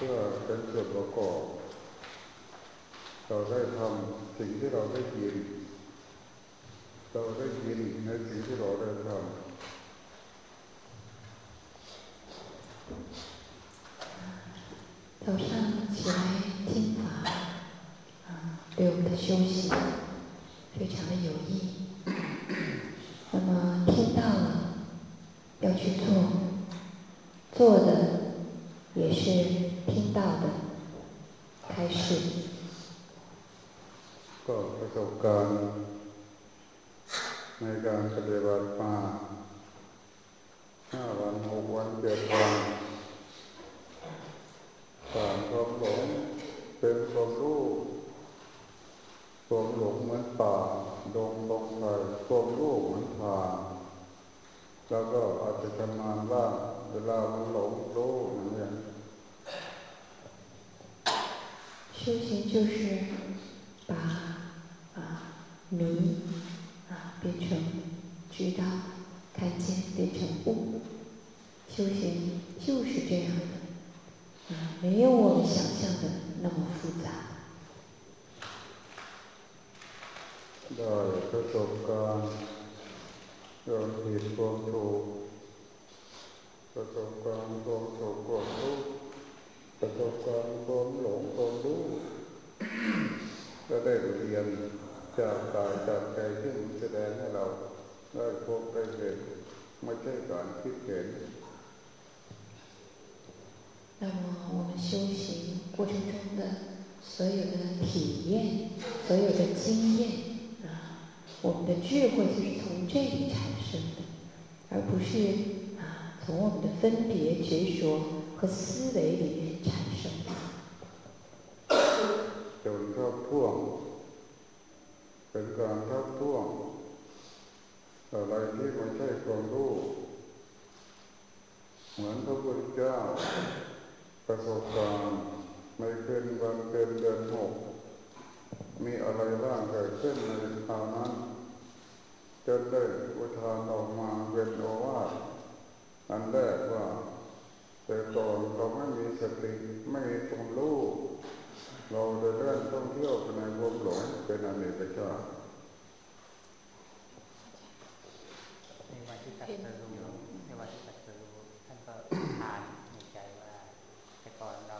เพื่อเป็นส่วนประกอบเราได้ทำสิ่งที่เราได้ยิน เราได้ยินในสิ่งที่เราได้ทำเรา จากกายจากใจที่มันแสดงให้เราได้พบได้เห็นไม่ใช่การคิดเห็น那么我们修行过程中的所有的体验，所有的经验啊，我们的智慧就是从这里产生的，而不是啊从我们的分别执着和思维里面产生的。 ที่ไม่ใช่ความรู้เหมือนพระพุทธเจ้าประสบการณ์ในคืนวันเป็นเดือนหกมีอะไรบ้างเกิดขึ้นในคราวนั้นจนได้อุทานออกมาเป็นโอวาทอันแรกว่า แต่ก่อนเราไม่มีสติไม่มีความรู้เราเดินเล่นท่องเที่ยวในความหลงเป็นอเนกชาติในวัน ที่ตัดสรู้ในวันที่ตัดสรู้ท่านก็ทานในใจว่าแต่ก่อนเรา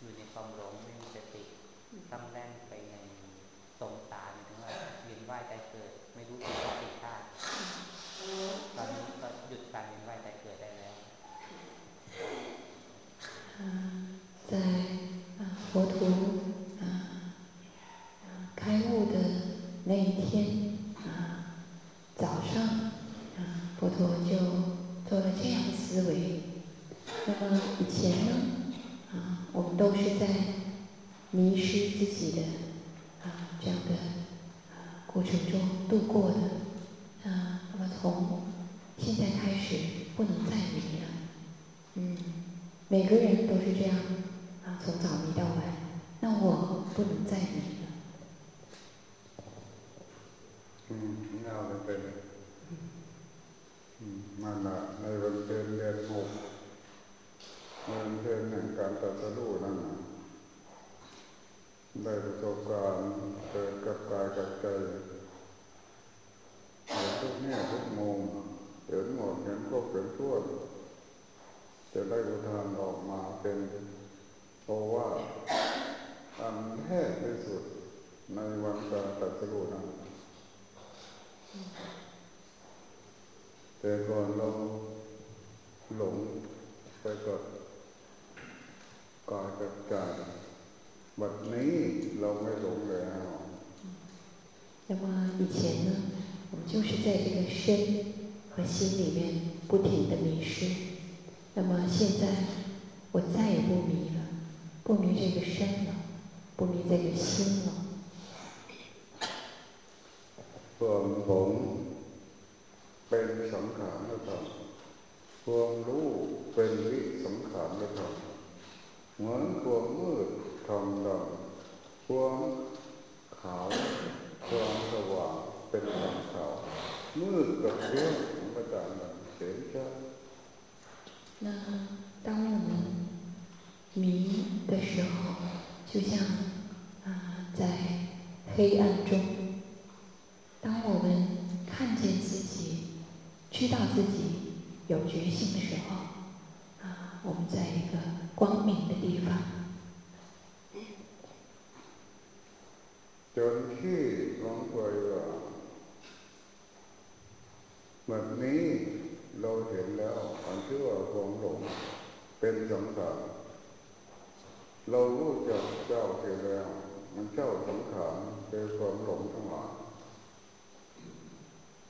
อยู่ในความหลงไม่มีสติต้องแล่นไปในสงสารถึงว่าเวียนว่ายใจเกิด ไม่รู้กี่ชาติชาติตอนนี้ก็หยุดการเวียนว่ายใจเกิดได้แล้ว在啊佛陀 迷失自己的啊这样的啊过程中度过的啊那么从现在开始不能再迷了，嗯，每个人都是这样。啊，从早迷到晚，那我不能再迷就是在这个身和心里面不停的迷失。那么现在，我再也不迷了。不迷这个身了，不迷这个心 จนที่หลงไปว่าแบบนี้เราเห็นแล้วอันที่ว่าความหลงเป็นสังขารเรารู้จักเจ้าเสียแล้วมันเจ้าสังขารเป็นความหลงทั้งหลาย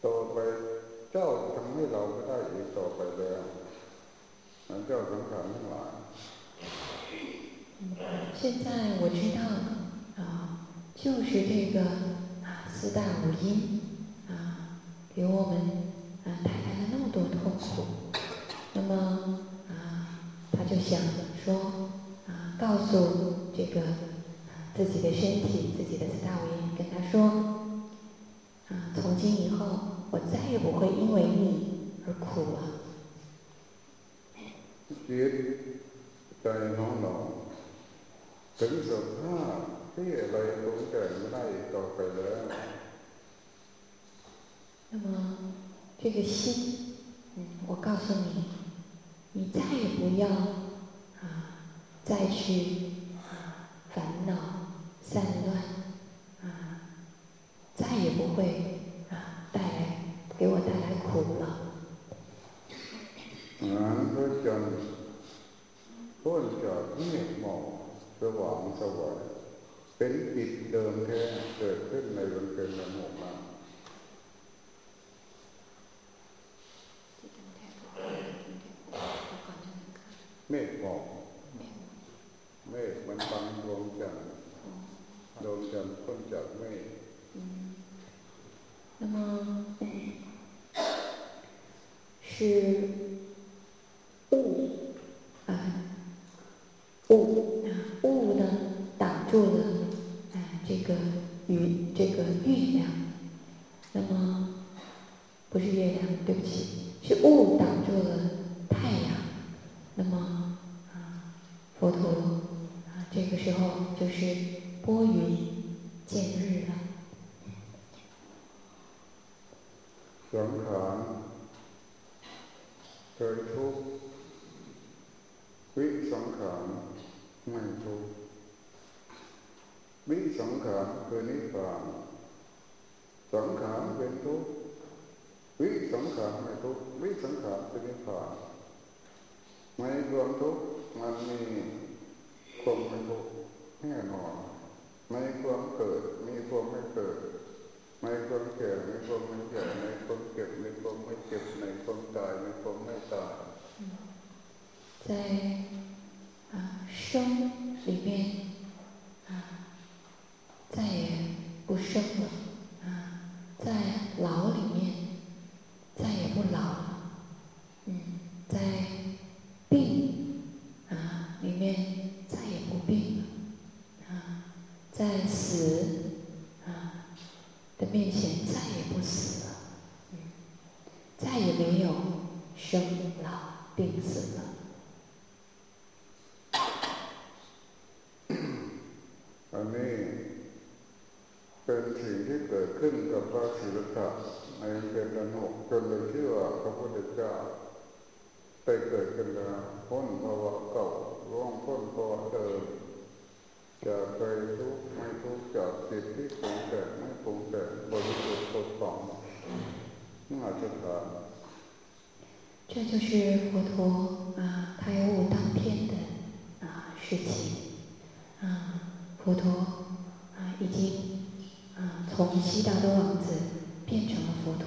ต่อไปเจ้าทำให้เราไม่ได้อีกต่อไปแล้วมันเจ้าสังขารทั้งหลาย现在我知道了啊， 就是这个啊四大五音啊，给我们啊带来了那么多痛苦。那么啊，他就想说啊，告诉这个自己的身体、自己的四大五音，跟他说啊，从今以后我再也不会因为你而苦了。ใจของเราถึงสภาพ ที่อะไรตรงแต่ไม่ได้ต่อไปแล้ว那么这个心，嗯，我告诉你，你再也不要啊，再去啊烦恼散乱啊，再也不会啊带来给我带来苦了。นั้นพระจันทร์พ้นจาก เมฆหมอกสว่างสวัยเป็นจิตเดิมแท้เกิดขึ้นในวันเป็นวันหกนั้นเมฆหมอกเมฆมันบังดวงจันทร์ดวงจันทร์พ้นจากเมฆ那么是雾啊，雾啊，雾呢 挡住了啊这个雨这个月亮，那么不是月亮，对不起，是雾挡住了太阳，那么啊佛陀啊这个时候就是拨云见日了。สังขารเคยทุกข์วิสังขารไม่ทุกข์ วิสังขารคือนิพพานสังขารเป็นทุกข์วิสังขารไม่ทุกข์วิสังขารเป็นนิพพานไม่ความทุกข์มันมีความไม่ทุกข์แน่นอนไม่ความเกิดมีความไม่เกิดไม่ความแก่ไม่ความไม่แก่ไม่ความเก็บไม่ความไม่เก็บไม่ความตายไม่ความไม่ตาย在啊生里面啊 再也不生了啊，在老里面再也不老了，嗯，在病啊里面再也不病了啊，在死啊的面前再也不死了，嗯，再也没有生老病死ไปเกิดกันแล้วพ้นภาวะเก่าร่วงพ้นภาวะเดิมจากไปทุกไม่ทุกจากจิตที่ปรุงแต่งไม่ปรุงแต่งบริสุทธิ์ปดป่องน่าจะถาม这就是佛陀啊开悟当天的啊事情啊。佛陀啊，已经啊从悉达多王子变成了佛陀，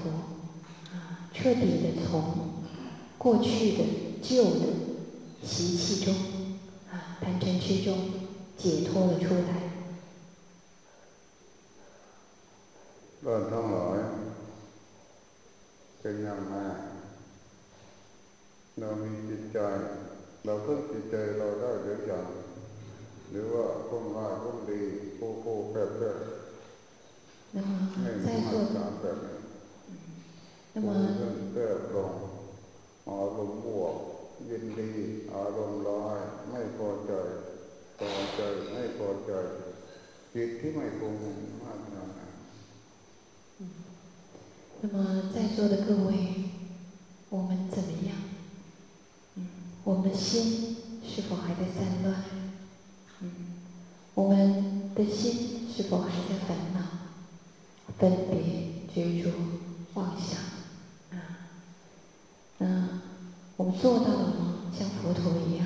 啊，彻底的从过去的 旧的习气中啊贪嗔痴中解脱了出来。ท่านทั้งหลายเป็นอย่างไรเรามีจิตใจเราเพิ่มจิตใจเราได้หรือยังหรือว่าคงง่ายคงดีผู้ผู้แพ้แพ้ให้在座การแบบนี้那么แก้ลง อารมณ์บวก ยินดีอารมณ์ร้ายไม่พอใจพอใจไม่พอใจจิตที่ไม่คงมากนาน那么在座的各位，我们怎么样？嗯，我们的心是否还在散乱？嗯，我们的心是否还在烦恼、分别、执着、妄想？ 啊，那我们做到了吗？像佛陀一样，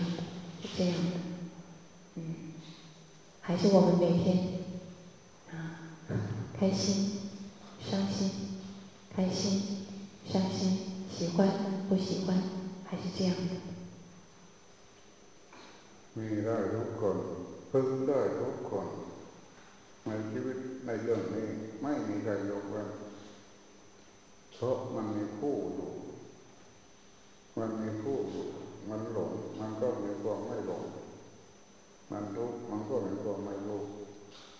是这样的。嗯，还是我们每天啊，开心、伤心、开心。伤心、喜欢、不喜欢，还是这样的。มีได้ทุกคนพึ่งได้ทุกคนในชีวิตในเรื่องนี้ไม่มีใครยกเว้นเพราะมันมีคู่อยู่ มันมีคู่อยู่มันหลงมันก็มีความไม่หลงมันทุกข์มันก็มีความไม่รู้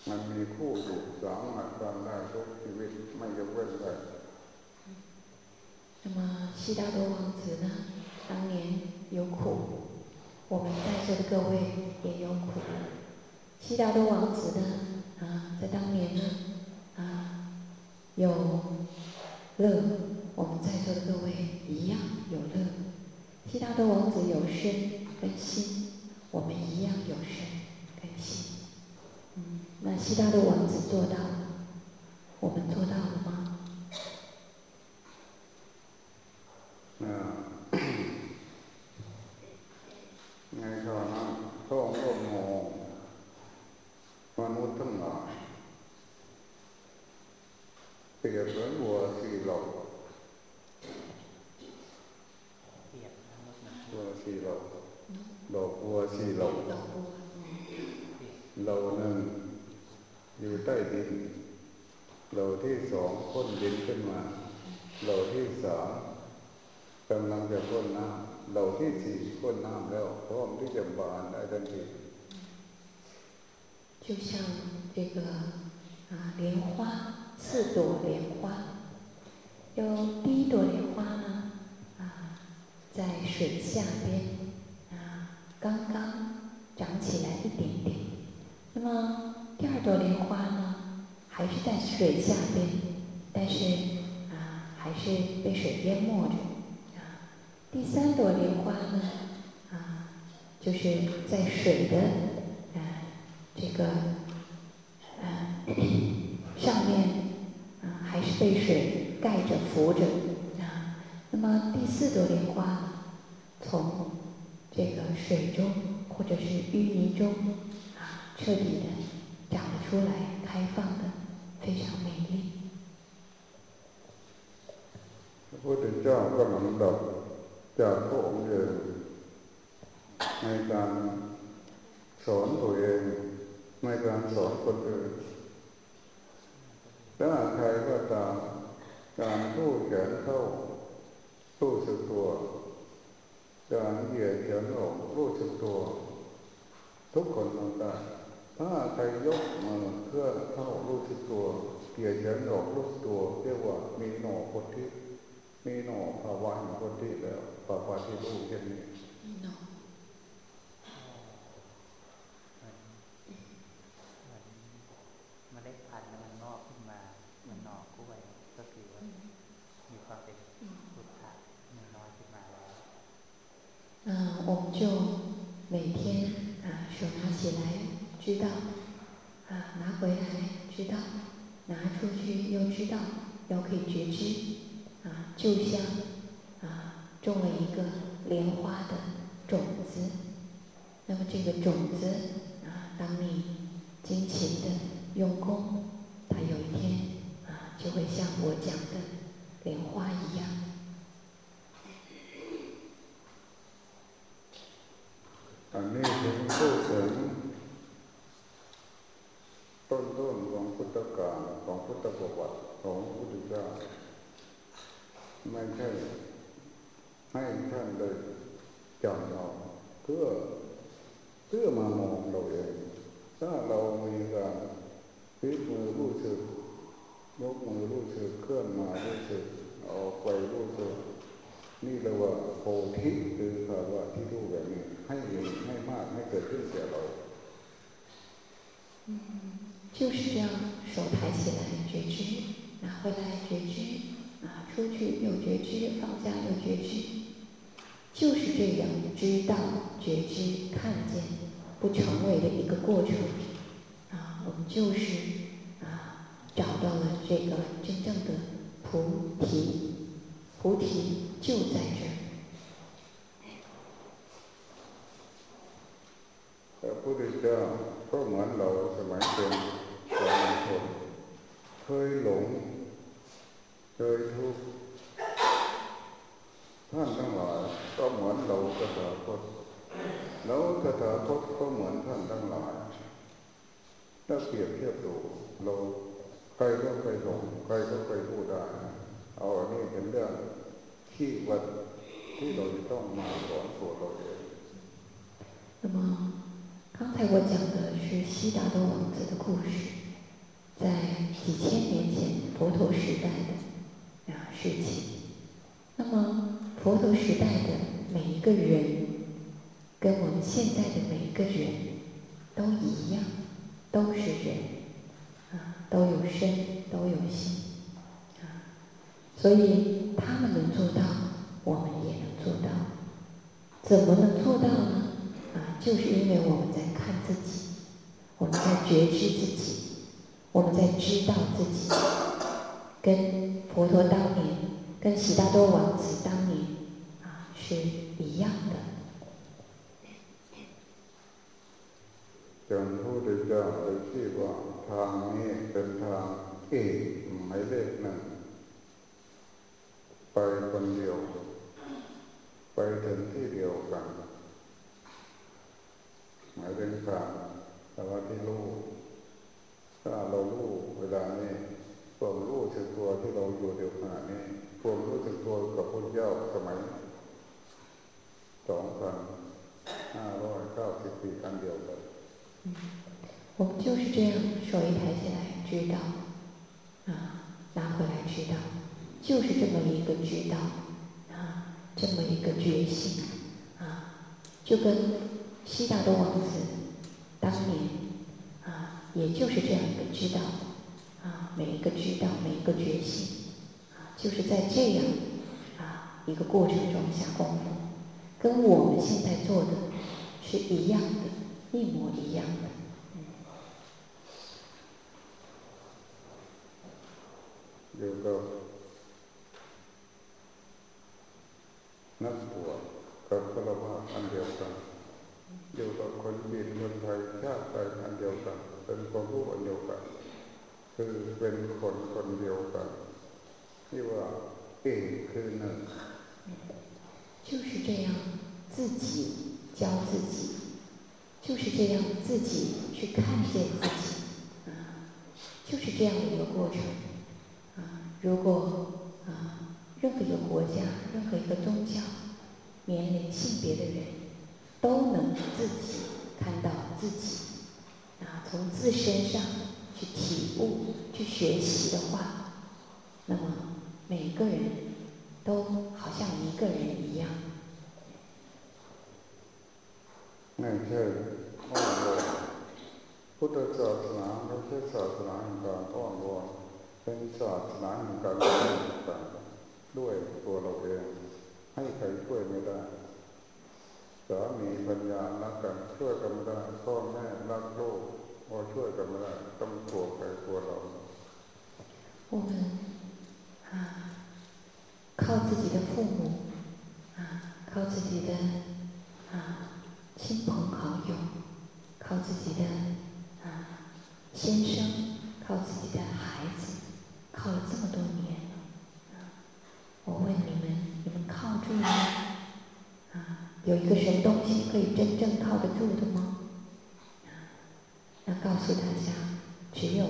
มันมีคู่อยู่สามารถทำได้ทุกชีวิตไม่ยกเว้นใคร那么悉达多王子呢？当年有苦，我们在座的各位也有苦。悉达多王子呢？啊，在当年呢？啊，有乐， 我们在座的各位一样有乐，悉达多王子有身跟心，我们一样有身跟心。嗯，那悉达多王子做到了，我们做到了吗？那应该说呢，做恶魔，万物动了，这个人我是老。 กวัวสี่หลอกดอกวัวสี่หลอกเราหนึ่งอยู่ใต้ดินเราที่สองพ้นดินขึ้นมาเราที่สามกำลังจะพ้นน้ำเราที่สี่พ้นน้ำแล้วพร้อมที่จะบานได้ทันที就像这个啊莲花四朵莲花，有第一朵莲花呢，啊， 在水下边，啊，刚刚长起来一点点。那么第二朵莲花呢，还是在水下边，但是啊，还是被水淹没着。啊，第三朵莲花呢，啊，就是在水的，啊，这个，啊，上面啊。还是被水盖着、浮着。那么第四朵莲花从这个水中或者是淤泥中啊，彻底的长了出来，开放的，非常美丽。พระพุทธเจ้าก็ลำดับจากพระองค์เองในการสอนตัวเองในการสอนคนอื่นถ้าใครก็ตามการผู้แขนเข้า รู้สึกตัวกาเหยียดแขนออกรู้สึกตัว ทุกคนทำได้ถ้าใครยกมือเพื่อเข้ารู้สึกตัวเหยียดแขนออกรู้สึกตัว เรียกว่ามีหน่อคนที่มีหน่อภาวะแห่งพุทธิแล้วภาวะที่รู้เช่นนี้ 我们就每天啊，手拿起来知道，啊拿回来知道，拿出去又知道，又可以觉知，啊就像啊种了一个莲花的种子，那么这个种子啊，当你辛勤的用功，它有一天啊就会像我讲的莲花一样。 อันนี้ถึงพูดถึงต้นต้นของพุทธกาลของพุทธประวัติของพุทธเจ้าไม่ใช่ให้ท่านเลยจำเราเพื่อเพื่อมามองเราเอง ถ้าเรามีการพิกมือรู้สึกยกมือรู้สึกเคลื่อนมารู้สึกออกไปรู้สึก 嗯就是这样手抬起来觉知拿回来觉知啊出去又觉知放下又觉知就是这样知道觉知看见不成为的一个过程。啊我们就是啊找到了这个真正的菩提。菩提就在这儿。พระพุทธเจ้าก็เหมือนเราสมัยเป็นสามัญชนเคยหลงเคยทุกข์ท่านทั้งหลายก็เหมือนเราสถาคตแล้วสถาคตก็เหมือนท่านทั้งหลายถ้าเปรียบเทียบดูเราใครก็เคยหลงใครก็เคยพูดได้เอาอันนี้เป็นเรื่อง ที่วัดที่เราจะต้องมาสอนตัวเราเอง那么刚才我讲的是悉达多王子的故事，在几千年前佛陀时代的啊事情。那么佛陀时代的每一个人，跟我们现在的每一个人都一样，都是人啊，都有身，都有心啊， 所以他们能做到，我们也能做到。怎么能做到呢？啊，就是因为我们在看自己，我们在觉知自己，我们在知道自己，跟佛陀当年，跟悉达多王子当年啊是一样的。จนผู้ได้เจ้าได้ชื่อว่าทางนี้เป็นทางเอกหมายเลขหนึ่ง ไปคนเดียว ไปถึงที่เดียวกันหมายถึงการแต่ว่าที่รู้ถ้าเรารู้เวลานี้ความรู้ถึงตัวที่เราอยู่เดียวขณะนี้ความรู้ถึงตัวกับพุทธเจ้าสมัยสองพันห้าร้อยเก้าสิบปีอันเดียวกัน我们就是这样，手一抬起来，知道，啊，拿回来知道， 就是这么一个觉道啊，这么一个觉醒啊，就跟悉达多王子当年啊，也就是这样一个觉道啊，每一个觉道，每一个觉醒啊，就是在这样啊一个过程中下功夫，跟我们现在做的是一样的，一模一样的。六。นักบวชกับฆราวาสอันเดียวกันอยู่กับคนจีนคนไทยชาติไทยอันเดียวกันเป็นความรู้อันเดียวกันคือเป็นคนคนเดียวกันที่ว่าเอกคือหนึ่ง就是这样自己教自己就是这样自己去看见自己啊就是这样的一个过程如果啊， 任何一个国家、任何一个宗教、年龄、性别的人，都能自己看到自己，啊，从自身上去体悟、去学习的话，那么每个人都好像一个人一样。ไม่ใช่อ้อนวอนพุทธศาสนาไม่ใช่ศาสนาแห่งการอ้อนวอนเป็นศาสนาแห่งการช่วยกัน ด้วยตัวเราเองให้ใครช่วยไม่ได้สามีปัญญารักกันช่วยกันไม่ได้พ่อแม่รักลูกพอช่วยกันไม่ได้ต้องตัวใครตัวเรา我们啊，靠自己的父母啊，靠自己的啊亲朋好友，靠自己的啊先生， 有一个什么东西可以真正靠得住的吗？要告诉大家，只有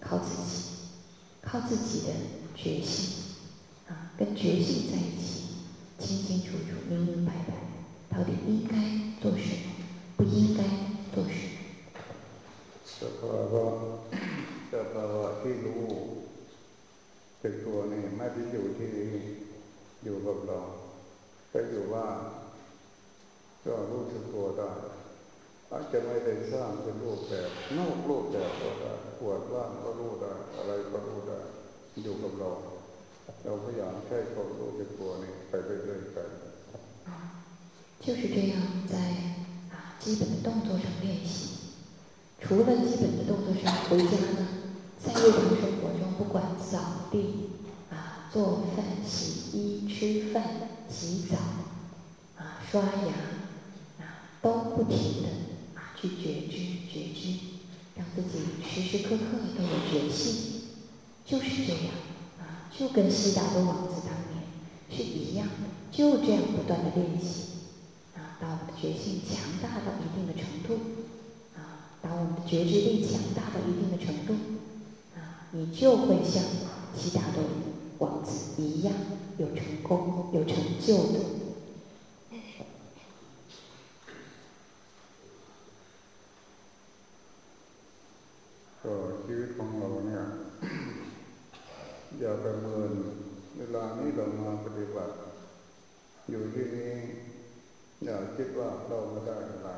靠自己，靠自己的决心，啊，跟决心在一起，清清楚楚、明明白白，到底应该做什么，不应该做什么。ตึกตัวนี่ไม่ได้อยู่ที่อยู่กับเราถ้าอยู่ว่า ก็รู้สึกตัวได้ อาจจะไม่ได้สร้างเป็นรูปแบบนอกรูปแบบก็ได้ปวดว่างก็รู้ได้อะไรก็รู้ได้อยู่กับเราเราพยายามใช้ความรู้เป็นตัวนี้ไปเรื่อยๆไป就是这样在啊基本的动作上练习。除了基本的动作上，回家呢，在日常生活中，不管扫地啊、做饭、洗衣、吃饭、洗澡啊、刷牙啊， 都不停的啊去觉知、觉知，让自己时时刻刻都有觉性，就是这样啊，就跟悉达多王子当年是一样的，就这样不断的练习啊，到我们的觉性强大到一定的程度啊。当我们的觉知力强大到一定的程度，啊，你就会像悉达多王子一样有成功、有成就的。 ก็ชีวิตของเราเนี่ย อย่าประเมิน เวลานี้เรามาปฏิบัติ อยู่ที่นี้อย่าคิดว่าเราไม่ได้อะไร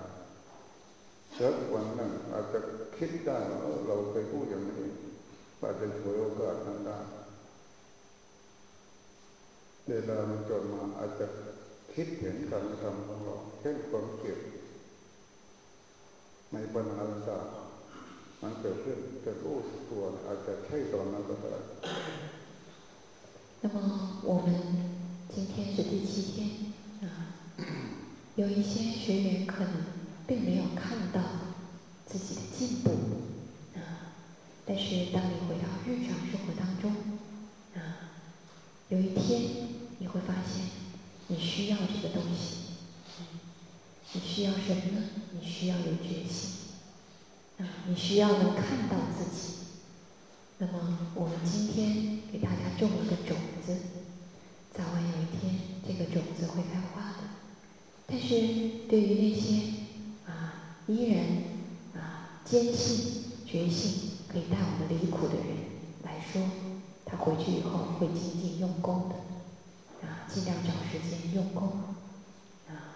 สักวันหนึ่งอาจจะคิดได้ว่าเราเคยพูดอย่างนี้อาจจะช่วยโอกาสนั้นได้เวลามันจนมาอาจจะคิดเห็นการทำของเราเช่นความเก็บในปัญหาต่าง มันเกิดขึ้นจะรู้สึกตัวอาจจะใช่ตอนนั้นก็ได้那么我们今天是第七天啊，有一些学员可能并没有看到自己的进步啊，但是当你回到日常生活当中啊，有一天你会发现你需要这个东西，你需要什么呢？你需要有决心啊， 你需要能看到自己。那么我们今天给大家种了个种子，早晚有一天这个种子会开花的。但是对于那些啊依然啊，坚信、决心可以带我们离苦的人来说，他回去以后会精进用功的，啊，尽量找时间用功，啊。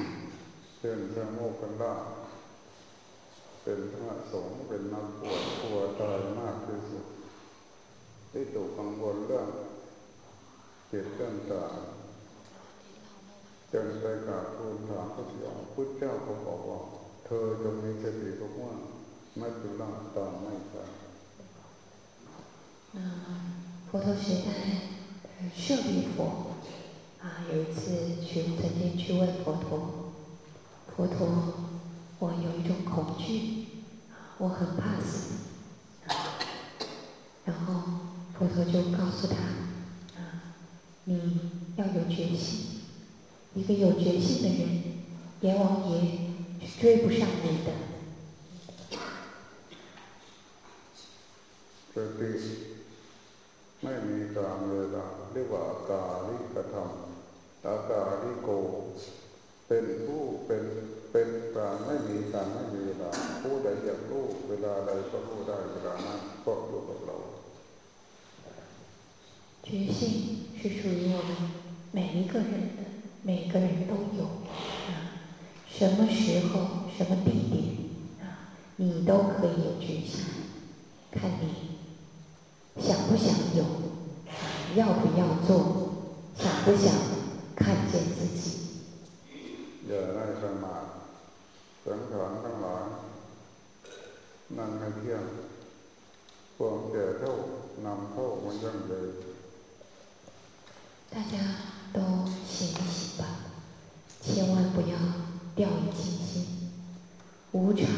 เป็นพระโมกขันลาเป็นพระสงฆ์เป็นนักบวชกลัวตายมากที่สุดที่ตกกังวลเรื่องจิตเรื่องตายจนไปกราบทูลถามพระเจ้าพุทธเจ้าก็บอกว่าเธอจงมีสติทุกว่าไม่จุลาตามไม่ทัน佛陀时代，舍利佛啊，有一次去曾经去问佛陀， 佛陀，我有一种恐惧，我很怕死，然后佛陀就告诉他，啊，你要有决心。一个有决心的人，阎王爷是追不上你的。สติไม่มีการเวลาเรียกว่าอกาลิกธรรมอากาลิโก เป็นผู้เป็นเป็นการไม่มีการไม่มีเวลาผู้ใดอยากรู้เวลาใดก็รู้ได้เวลานั้นก็อยู่กับเรา觉性是属于我们每一个人的。每个人都有啊，什么时候、什么地点啊，你都可以有决心，看你想不想有，要不要做，想不想看见自己。 อย่าได้ประมาทสังขารทั้งหลายนั่นไม่เที่ยงความแก่เท่านำเข้ามันยั่งยืน大家。都醒一醒吧，千万不要掉以轻心。无常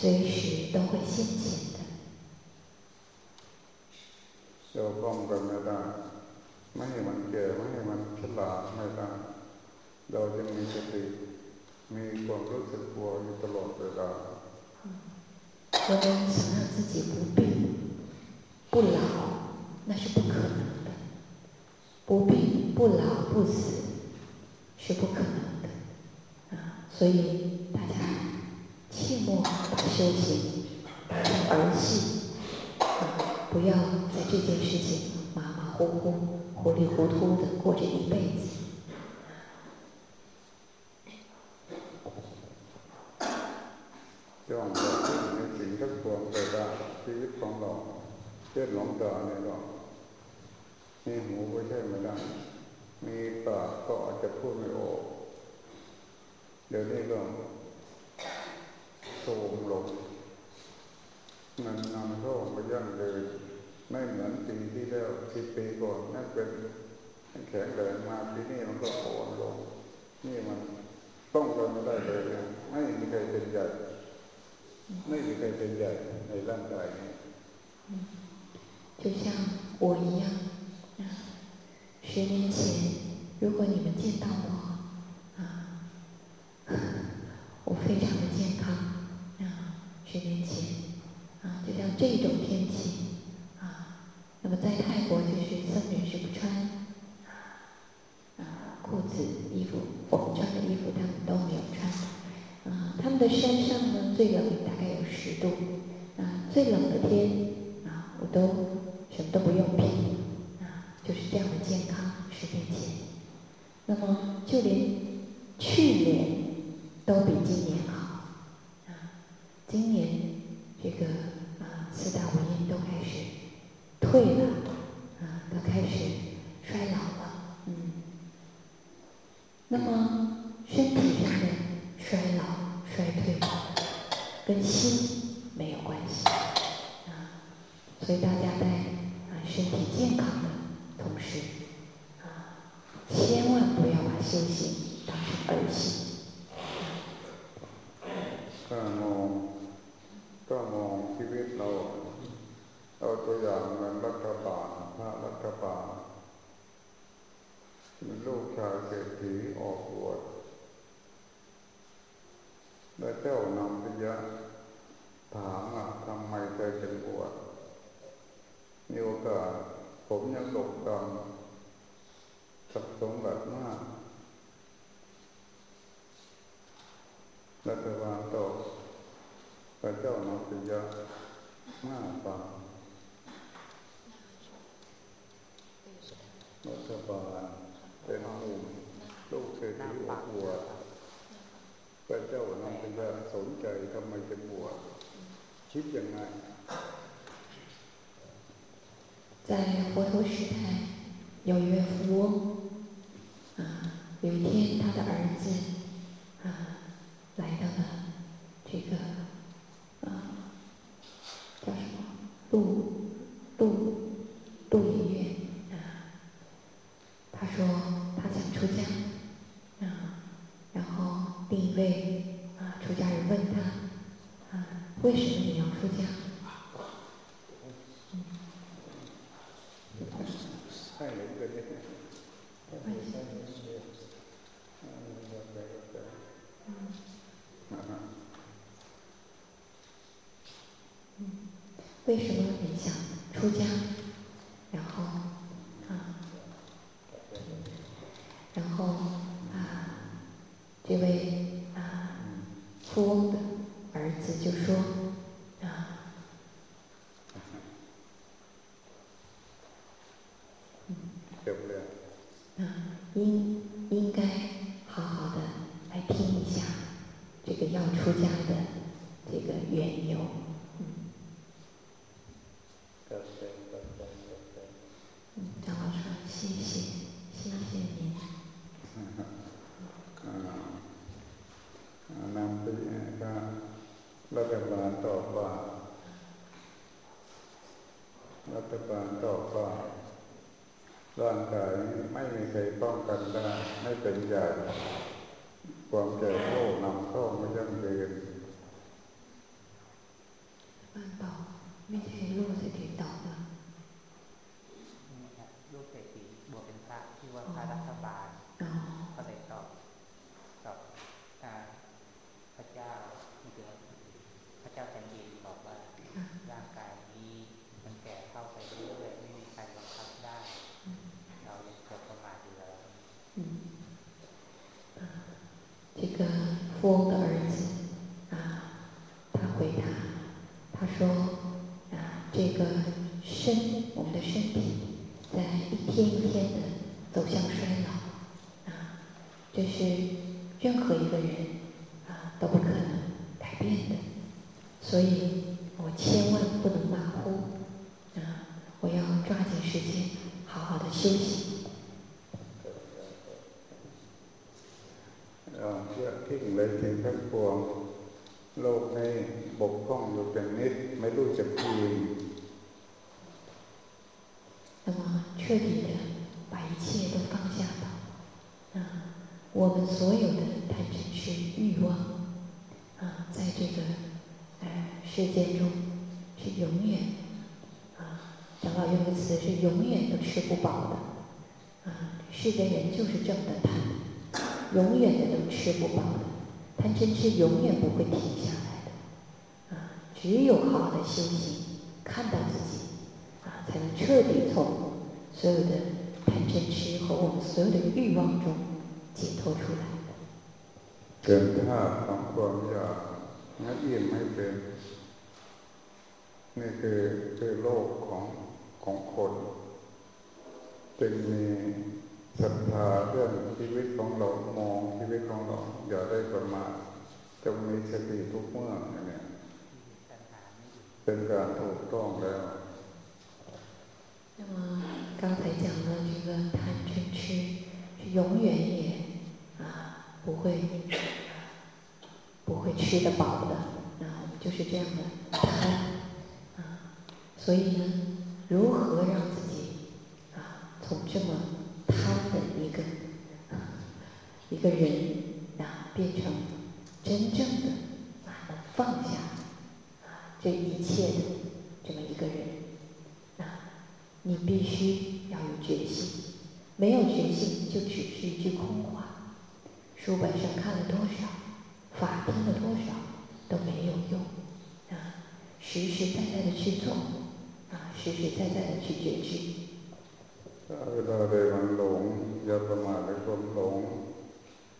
随时都会现前的。เราป้องกันไม่ได้ไม่ให้มันแก่ไม่ให้มันฉลาดไ เราจะมีสติมีความรู้สึกตัวอยู่ตลอดเวลา我们想让自己不病不老，那是不可能的。不病不老不死是不可能的啊！所以大家切莫把修行当成儿戏啊！不要在这件事情马马虎虎、糊里糊涂的过这一辈子。 จ้องจะพึ่งในสิ่งทั้งปวงไปได้ชีวิตของเราเช่นหลงตาเนี่ยก็มีหูไม่ใช่ไม่ได้มีปากก็อาจจะพูดไม่ออกเดี๋ยวนี้ก็โทมลงนันนำเข้าไปยั่งเลยไม่เหมือนปีที่แล้วสิบปีก่อนนั่นเป็นแข็งแรงมาปีนี้มันก็อ่อนลง นี่มันต้องกันไม่ได้เลย ไม่มีใครเป็นใหญ่ ไม่มีใครเป็นใหญ่ในร่างกายนี้就像我一样，十年前，如果你们见到我，啊，我非常的健康，啊，十年前，啊，就像这种天气，啊，那么在泰国就是僧人是不穿，啊，裤子、衣服，我们穿的衣服他们都没有穿。 他们的山上呢，最冷大概有十度，啊，最冷的天，啊，我都什么都不用披，啊，就是这样的健康，十年前。那么就连去年都比今年好，啊，今年这个啊四大五阴都开始退了，啊，都开始衰老了，嗯。那么身体上的。衰老、衰退跟心没有关系。啊，所以大家在 รัฐบาลตอบพระเจ้านำปิยะมากฟังรัฐบาลเป็นหมู่ลูกเศรษฐีออกบวชพระเจ้านำเป็นแรงสนใจทำไมจะบวชคิดยังไง在佛陀时代，有一位富翁， 为什么你想出家？ ฐบาลตอบว่ารัฐบาลตอบว่าร่างกายไม่มีใครป้องกันได้ ไม่เป็นใหญ่ความแก่โง่ 世界中是永远啊，长老用的词是永远都吃不饱的。啊，世间人就是这么的贪。永远的都吃不饱的，贪嗔痴永远不会停下来的，啊，只有好好的修行，看到自己，啊，才能彻底从所有的贪嗔痴和我们所有的欲望中解脱出来。跟他ของความอยากนั่นเองไม่เป็น นี่คือคือโลกของของคนจึงมีศรัทธาเรื่องชีวิตของเรามองชีวิตของเราอย่าได้ประมาทจงมีสติทุกเมื่อเนี่ยเป็นการถูกต้องแล้ว那么刚才讲了这个贪嗔痴是永远也啊不会不会吃得饱的啊我们就是这样的贪啊 所以呢如何让自己啊从这么贪的一个一个人啊，变成真正的啊能放下啊这一切的这么一个人啊，你必须要有决心，没有决心就只是一句空话，书本上看了多少，法听了多少都没有用啊，实实在在的去做，实实在在的去觉知。เวลาใดมันหลงอย่าประมาทในความหลง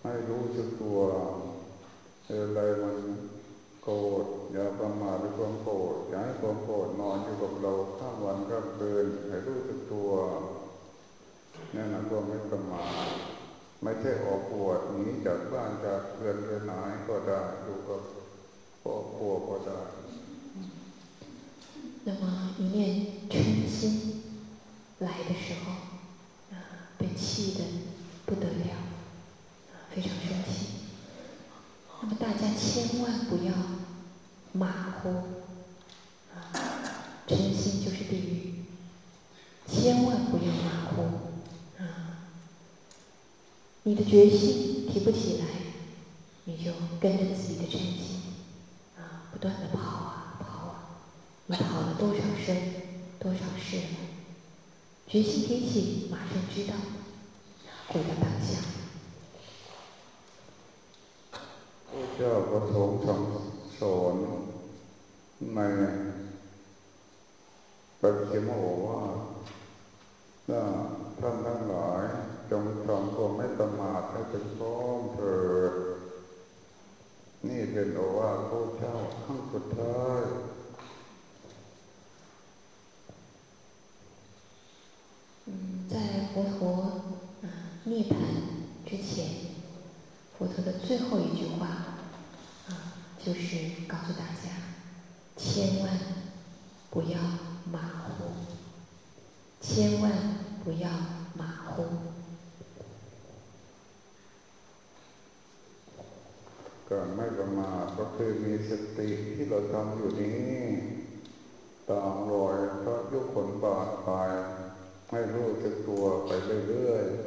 ให้รู้สึกตัวเวลาใดมันโกรธอย่าประมาทในความโกรธอย่าให้ความโกรธนอนอยู่กับเราข้ามวันข้ามคืนให้รู้สึกตัวนี่นะควาไม่ประมาทไม่ใช่ออกปวดหนีจากบ้านจากเรือนเรือนไหนก็ได้ดูกับครอบครัวก็ได้ 那么一念嗔心来的时候，啊，被气的不得了，非常生气。那么大家千万不要马虎，啊，嗔心就是地狱，千万不要马虎，啊，你的决心提不起来，你就跟着自己的嗔心，啊，不断的跑啊，你跑了多少生，多少世了。决心提起，马上知道，回到当下。พระเจ้าประสงค์สั่งสอนในปัจฉิมโอวาทว่าท่านทั้งหลายจงทำความไม่ประมาทให้ถึงพร้อมเถิดนี่เป็นโอวาทพระเจ้าขั้งสุดท้าย 佛陀啊涅槃之前，佛陀的最后一句话啊，就是告诉大家，千万不要马虎，千万不要马虎。การไม่ประมาทก็คือมีสติที่เราทำอยู่นี้ตามรอยพระยุคลบาทไป ให้รู้สึกตัวไปเรื่อยๆ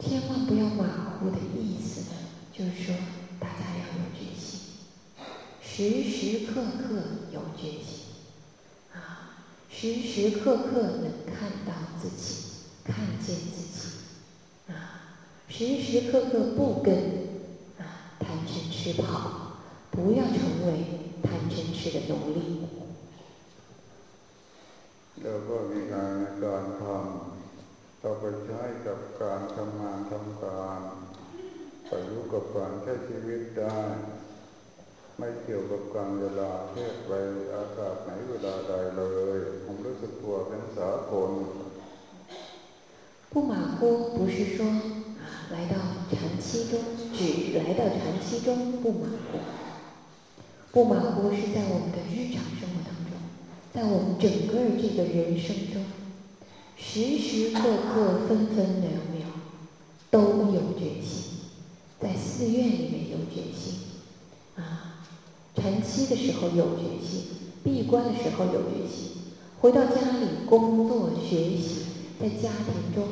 千万不要马虎的意思呢，就是说大家要有决心，时时刻刻有决心，啊，时时刻刻能看到自己，看见自己，啊，时时刻刻不跟啊贪嗔痴跑，不要成为贪嗔痴的奴隶。 แล้วก็มีงานในการทำเราไปใช้กับการทำงานทำการ กับการใช้ชีวิตได้ไม่เกี่ยวกับการเวลาเทศไปอากาศไหนเวลาใดเลยผมรู้สึกตัวเป็นสากล不马虎不是说啊来到禅期中只来到禅期中不马虎，不马虎是在我们的日常生活当中， 中在我们整个这个人生中，时时刻刻分分秒秒都有决心，在寺院里面有决心，啊。晨期的时候有决心，闭关的时候有决心，回到家里工作学习，在家庭中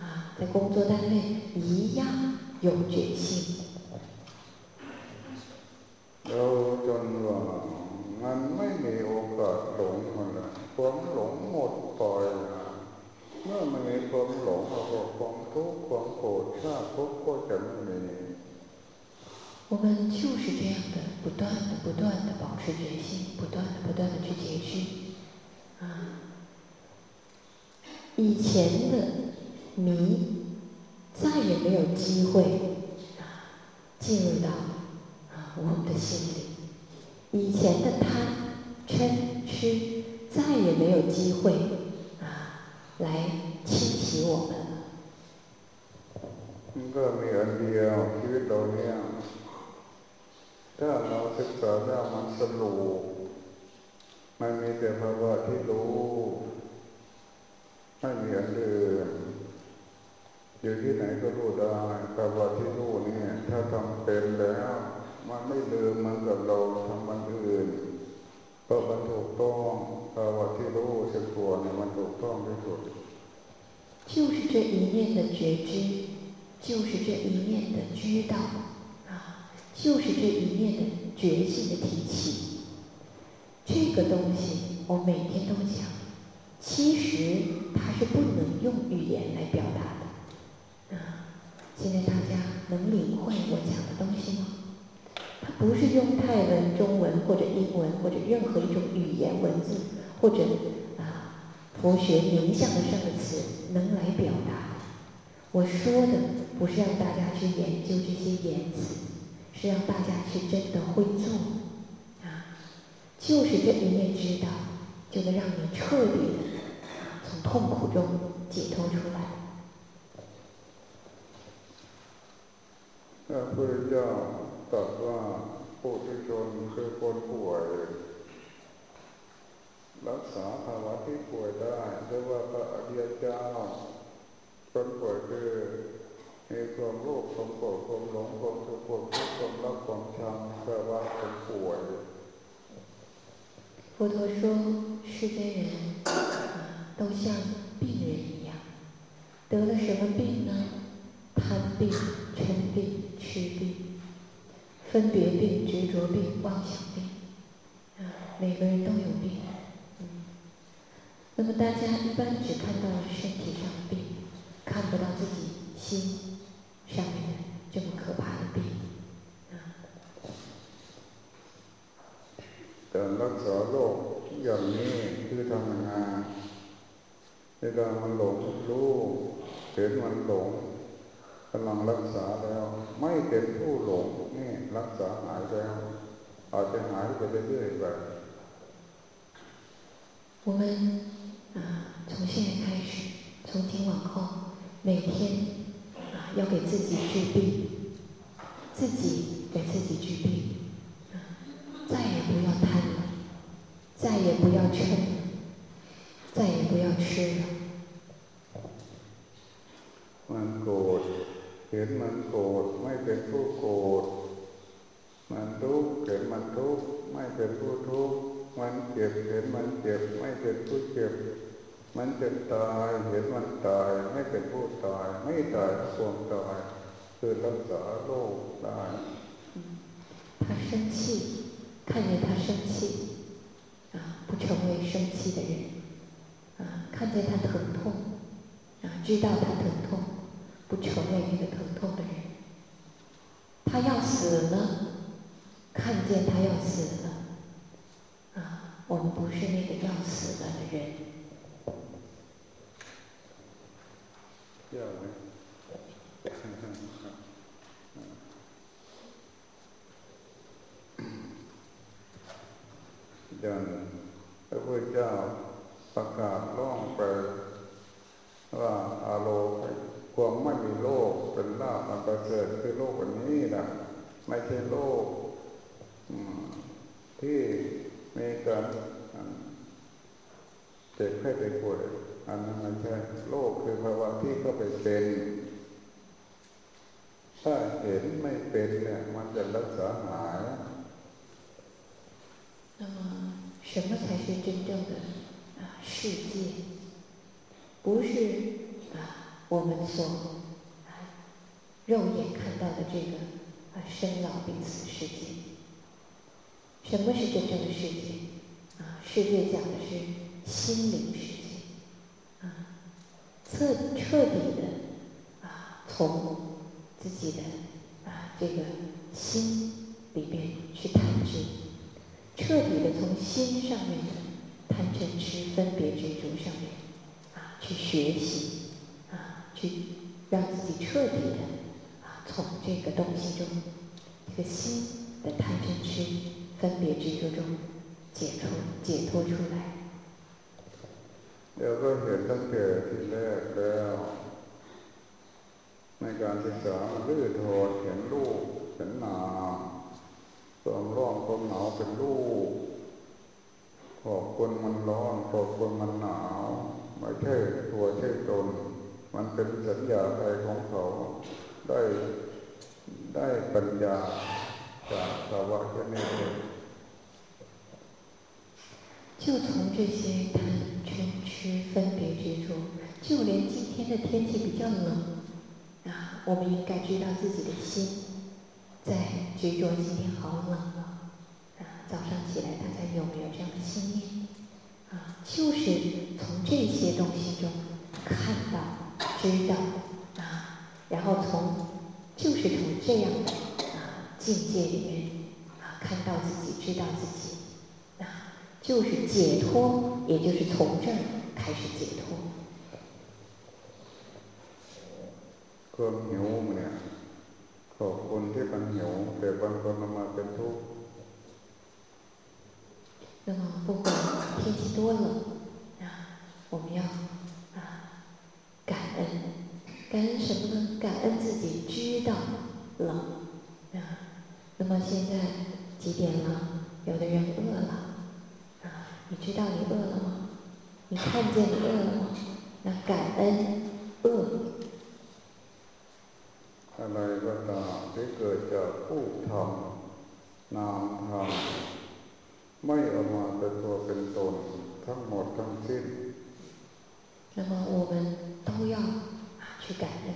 啊，在工作单位一样有决心。เราจนว่ามันไม่มีโอกาสหลงมันละความหลงหมดไปเมื่อไม่มีความหลงเราก็ความทุกข์ความโกรธชาติทุกข์ก็จะไม่มี我们就是这样的，不断的、不断的保持决心，不断的、不断的去觉知，啊，以前的迷再也没有机会啊进入到啊我们的心里， 以前的贪嗔痴再也没有机会啊来侵袭我们了。ถ้าเราศึกษาแล้วมันสรุปมันมีแต่ภาวะที่รู้ไม่มีอันอื่นอยู่ที่ไหนก็รู้ได้ภาวะที่รู้นี่ถ้าทำเป็นแล้ว มันไม่ลืมมันกับเราทำมันอื่นเพราะมันถูกต้องภาวะที่รู้สึกตัวเนี่ยมันถูกต้องที่สุด就是这一念的觉知，就是这一念的知道。就是这一念的觉性的提起，这个东西我每天都讲。其实它是不能用语言来表达的。啊，现在大家能领会我讲的东西吗？ 它不是用泰文、中文或者英文或者任何一种语言文字或者啊佛学名相的圣词能来表达。我说的不是让大家去研究这些言辞，是让大家去真的会做啊，就是这一面知道，就能让你彻底的从痛苦中解脱出来。 ตรัสว่าผู้ที่ชนคือคนป่วยรักษาภาวะที่ป่วยได้เรียกว่าพระอริยเจ้าคนป่วยคือมีความโลภความโกรธความหลงความสุขความทุกข์ความรักความชังแปลว่าเป็นป่วย佛陀说，世间人都像病人一样，得了什么病呢？贪病、嗔病、痴病、 分别病、执着病、妄想病，啊，每个人都有病。嗯，那么大家一般只看到身体上的病，看不到自己心。上面的这么可怕的病，การรักษาโรคอย่างนี้คือทำงานในการมันหลงรู้เห็นมันหลงกำลังรักษาแล้ว ไม่เป็นผู้หลงนี่รักษาหายแล้วอาจจะหายไปเรื่อยๆแบบ我们啊，从现在开始，从今往后，每天要给自己治病，自己给自己治病，再也不要贪了，再也不要嗔，再也不要吃了。มันโกรธ เห็นมันโกรธไม่เป็นผู้โกรธมันทุกข์เห็นมันทุกข์ไม่เป็นผู้ทุกข์มันเจ็บเห็นมันเจ็บไม่เป็นผู้เจ็บมันจะตายเห็นมันตายไม่เป็นผู้ตายไม่ตายความตายคือรักษาโรคได้他生气，看见他生气，啊，不成为生气的人，啊，看见他疼痛，啊，知道他疼痛， 不成为那个疼痛的人，他要死了，看见他要死了，啊，我们不是那个要死了的人。第二位，看看，嗯，第二位， ความไม่มีโลกเป็นลาภอันประเสริฐคือโลกอันนี้นะไม่ใช่โลกที่มีการเจ็บไข้ได้ป่วยอันนั้นไม่ใช่โลกคือภาวะที่ก็ไปเป็นถ้าเห็นไม่เป็นเนี่ยมันจะรักษาหาย那么什么才是真正的啊世界？不是啊 我们所肉眼看到的这个啊生老病死世界。什么是真正的世界？啊，世界讲的是心灵世界，啊，彻彻底的啊，从自己的啊这个心里边去探知，彻底的从心上面的贪嗔痴分别执着上面啊去学习，去让自己彻底的啊从这个东西中，这个心的贪嗔痴。分别执着中解脱解脱出来。เดี๋ยวก็เห็นตั้งแต่ที่แรกแล้วในการศึกษาลื่อถอดเห็นรูปเห็นนามความร้อนความหนาวเป็นรูปขอบคนมันร้อนขอบคนมันหนาวไม่ใช่ตัวใช่ตน มันเป็นสัญญาใจของเขาได้ได้ปัญญาจากภาวะแค่นี้เอง就从这些贪嗔痴分别执着，就连今天的天气比较冷啊，我们应该知道自己的心在执着今天好冷啊。啊，早上起来大家有没有这样的心念？啊，就是从这些东西中看到、 知道啊，然后从就是从这样的啊境界里面啊看到自己、知道自己。就是解脱，也就是从这儿开始解脱。ความหิวเนี่ยขอบคุณที่มันหิวแต่บางคนมาเป็นทุกข์那么不管天气多冷啊，我们要啊 感恩，感恩什么呢？感恩自己知道冷啊。那么现在几点了？有的人饿了。你知道你饿了吗？你看见你饿了吗？那感恩饿。อะไรก็ตามที่เกิดจากผู้ทำนามทำไม่เอามาเป็นตัวเป็นตนทั้งหมดทั้งสิ้น 那么我们都要去感恩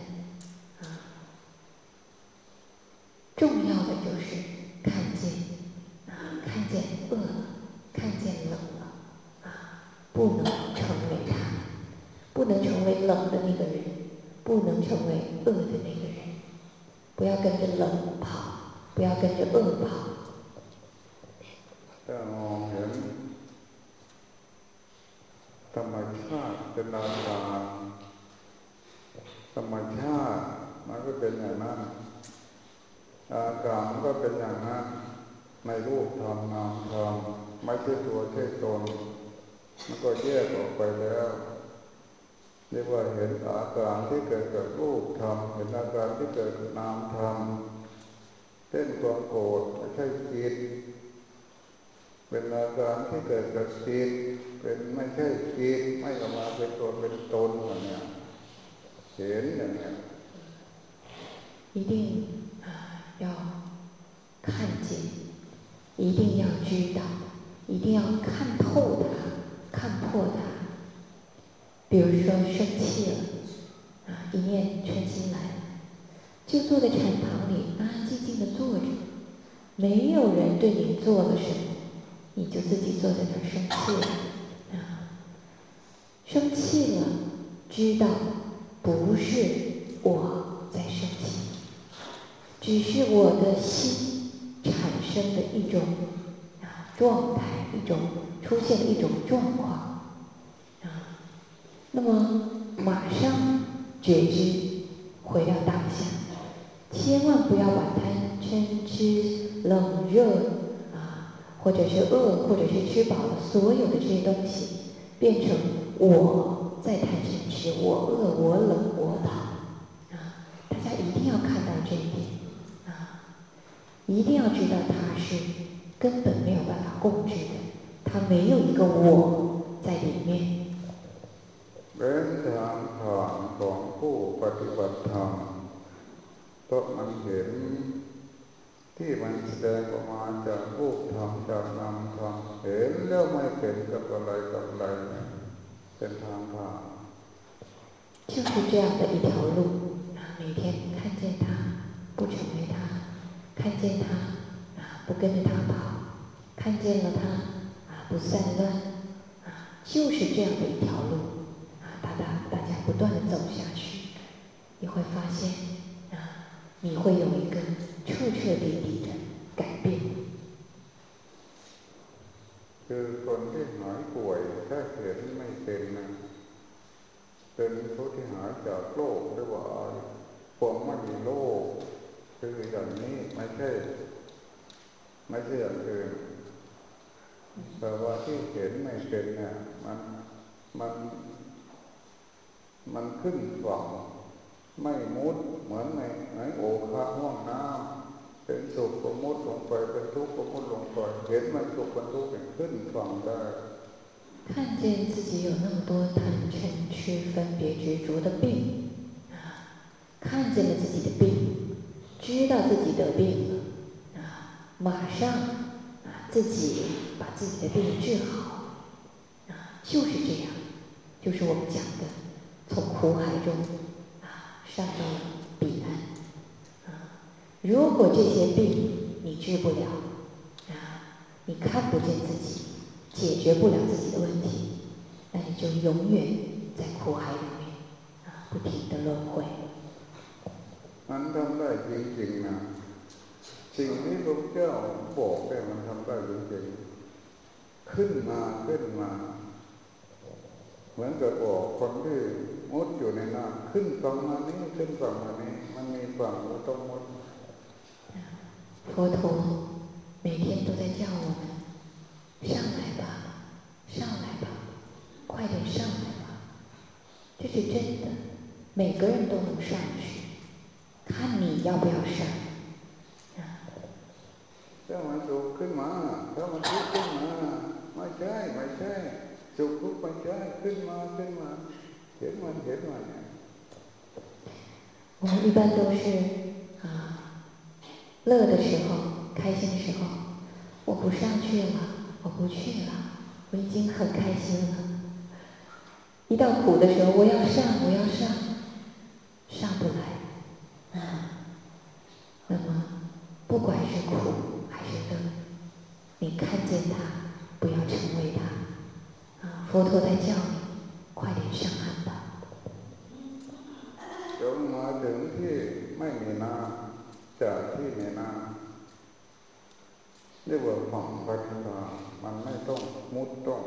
啊。重要的就是看见啊，看见饿了，看见冷了，啊。不能成为他，不能成为冷的那个人，不能成为饿的那个人，不要跟着冷跑，不要跟着饿跑。 รรมชาติเป็นอาการธรรมชาติมันก็เป็นอย่างนั้น อาการก็เป็นอย่างนั้น ในรูปธรรมนามธรรมไม่ใช่ตัวใช่ตนมันก็แยกออกไปแล้วเรียกว่าเห็นอาการที่เกิดกับรูปธรรม เห็นอาการที่เกิดกับนามธรรมเช่นความโกรธไม่ใช่จิต เป็นอาการที่เกิดกับจิตเป็นไม่ใช่จิตไม่ออกมาเป็นตัวเป็นตนอย่างนี้เห็นอย่างนี้一定啊要看见，一定要知道，一定要看透它。看破它，比如说生气了，啊，一念嗔心来了，就坐在禅堂里安安静静的坐着，没有人对你做了什么， 你就自己坐在那儿生气了，啊，生气了，知道不是我在生气，只是我的心产生的一种啊状态，一种。出现一种状况，啊，那么马上觉知，回到当下，千万不要把贪嗔痴冷热，或 或者是饿，或者是吃饱了，所有的这些东西变成我在贪嗔痴，我饿，我冷，我饱啊！大家一定要看到这一点啊！一定要知道它是根本没有办法控制的，它没有一个我在里面。เป็นทางผ่านของผู้ปฏิบัติธรรมเพราะมันเห็น ที่มันแสดงออกมาจากรูปธรรมจากนามธรรมเห็นแล้วไม่เป็นกับอะไรกับอะไรเป็นทางผ่าน就是这样的一条路啊，每天看见它，不成为它，看见它啊，不跟着它跑，看见了它啊，不散乱啊，就是这样的一条路。不断的走下去，你会发现啊，你会有一个 彻彻底底的改变。คือคนที่หายป่วยถ้าเห็นไม่เป็นนะเป็นผู้ที่หายจากโรคหรือว่าความไม่มีโรคคืออย่างนี้ไม่ใช่ไม่ใช่อย่างอื่นแต่ว่าที่เห็นไม่เป็นเนี่ยมันมันมันขึ้นฝั่งไม่มุดเหมือนในในโอคาห้องน้ำเ ป็นสุขก็มุดลงไปเป็นทุกข์ก็มุดลงไปเห็นมันสุขมันทุกข์ขึ้นฝั่งได้看见自己有那么多贪嗔痴分别执着的病啊，看见了自己的病，知道自己得病了啊，马上啊自己把自己的病治好啊，就是这样，就是我们讲的。从苦海中啊上到了彼岸啊！ 如果这些病你治不了啊，你看不见自己，解决不了自己的问题，那你就永远在苦海里面啊，不停的轮回。มันทำได้จริงๆนะสิ่งที่พระเจ้าบอกเนี่ยมันทำได้จริงๆขึ้นมาขึ้นมาเหมือนกับบอกคนที่มุดอยู่ในน้ำขึ้นฝั่งมานี้ขึ้นฝั่งมานี้มันมีฝั่งเราต้องมุด 佛陀每天都在叫我们上来吧，上来吧，快点上来吧，这是真的，每个人都能上去，看你要不要上。ถ้ามันสูงขึ้นมาถ้ามันทุกข์ขึ้นมาไม่ใช่ไม่ใช่สุขทุกข์ไม่ใช่ขึ้นมาขึ้นมา我们一般都是啊， 乐的时候、开心的时候，我不上去了，我不去了，我已经很开心了。一到苦的时候，我要上，我要上，上不来。啊，那么不管是苦还是乐，你看见它，不要成为它。啊，佛陀在叫你，快点上岸。จนมาถึงที่ไม่มีน้ำ จากที่มีน้ำเรียกว่าฝั่งปัญญามันไม่ต้องมุดต้อง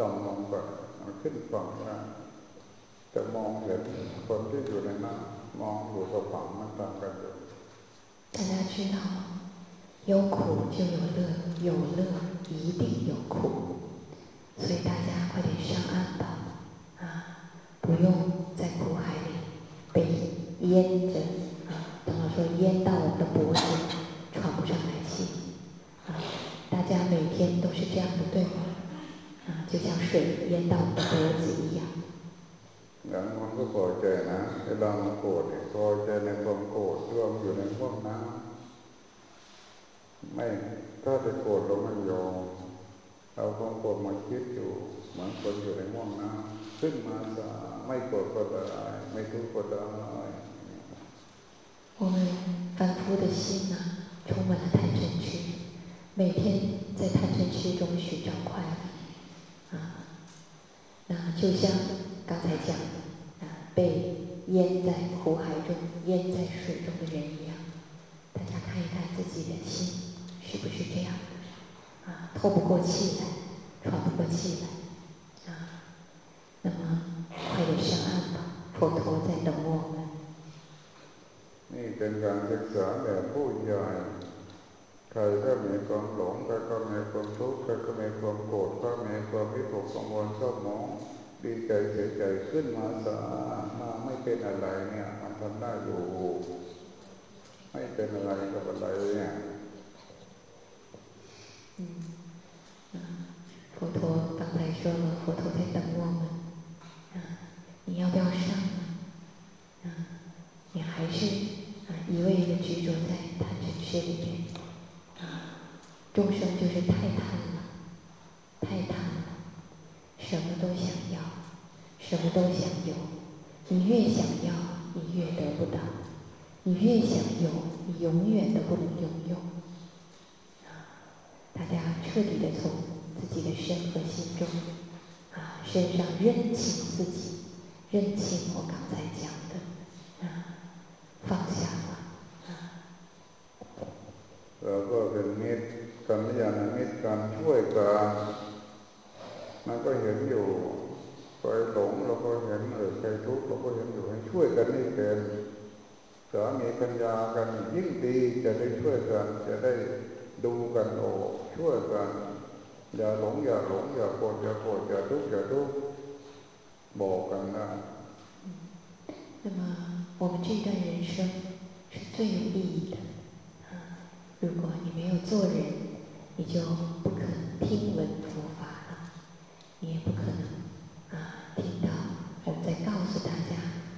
ดำลงไปมันขึ้นฝั่งได้แต่มองเห็นคนที่อยู่ในน้ำมองอยู่กับฝั่งมันต่างกันอยู่大家知道吗？有苦就有乐，有乐一定有苦，所以大家快点上岸吧，啊，不用在苦海里。被淹着 啊，等于说淹到我们的脖子，喘不上来气啊。大家每天都是这样的，对吗？啊，就像水淹到我们的脖子一样。然后ก็พอใจนะเวลามันโกรธพอใจในความโกรธรวมอยู่ในห้องน้ำไม่ถ้าจะโกรธเราไม่ยอมเอาความโกรธมาคิดอยู่เหมือนคนอยู่ในห้องน้ำขึ้นมาสาไม่โกรธก็ได้ 我们凡夫的心呐，充满了贪嗔痴，每天在贪嗔痴中寻找快乐，啊，那就像刚才讲的，啊，被淹在苦海中、淹在水中的人一样。大家看一看自己的心是不是这样的？啊，透不过气来，喘不过气来，啊，那么快点上岸吧。佛陀在等我们。 นี่เป็นการศึกษาแบบผู้ใหญ่ ใครก็มีความหลงใครก็มีความทุกข์ใครก็มีความโกรธใครมีความวิตกกังวลเศร้าหมองดีใจเสียใจขึ้นมาสะมาไม่เป็นอะไรเนี่ยมันทำได้อยู่ไม่เป็นอะไรกับอะไรเนี่ย佛陀刚才说了，佛陀在等我们。啊，你要不要上呢？啊， 你还是啊一味的执着在贪嗔痴里面。啊，众生就是太贪了，太贪了，什么都想要，什么都想有。你越想要，你越得不到；你越想有，你永远都不能拥有。啊，大家彻底的从自己的身和心中，啊，身上认清自己，认清我刚才讲的， ต่อจาเราก็เป็นมิตรกันยานมิตรกันช่วยกันมันก็เห็นอยู่ใครหลงเราก็เห็นเออใครทุกข์เราก็เห็นอยู่ให้ช่วยกันนี่เป็นสามีปัญญากันยิ่งดีจะได้ช่วยกัน จะได้ดูกันโอ้ช่วยกัน อย่าหลงอย่าหลงอย่าโกรธอย่าโกรธอย่าทุกข์อย่าทุกข์บอกกันนะจะมา 我们这段人生是最有意义的。如果你没有做人，你就不可能听闻佛法了，你也不可能啊听到我们在告诉大家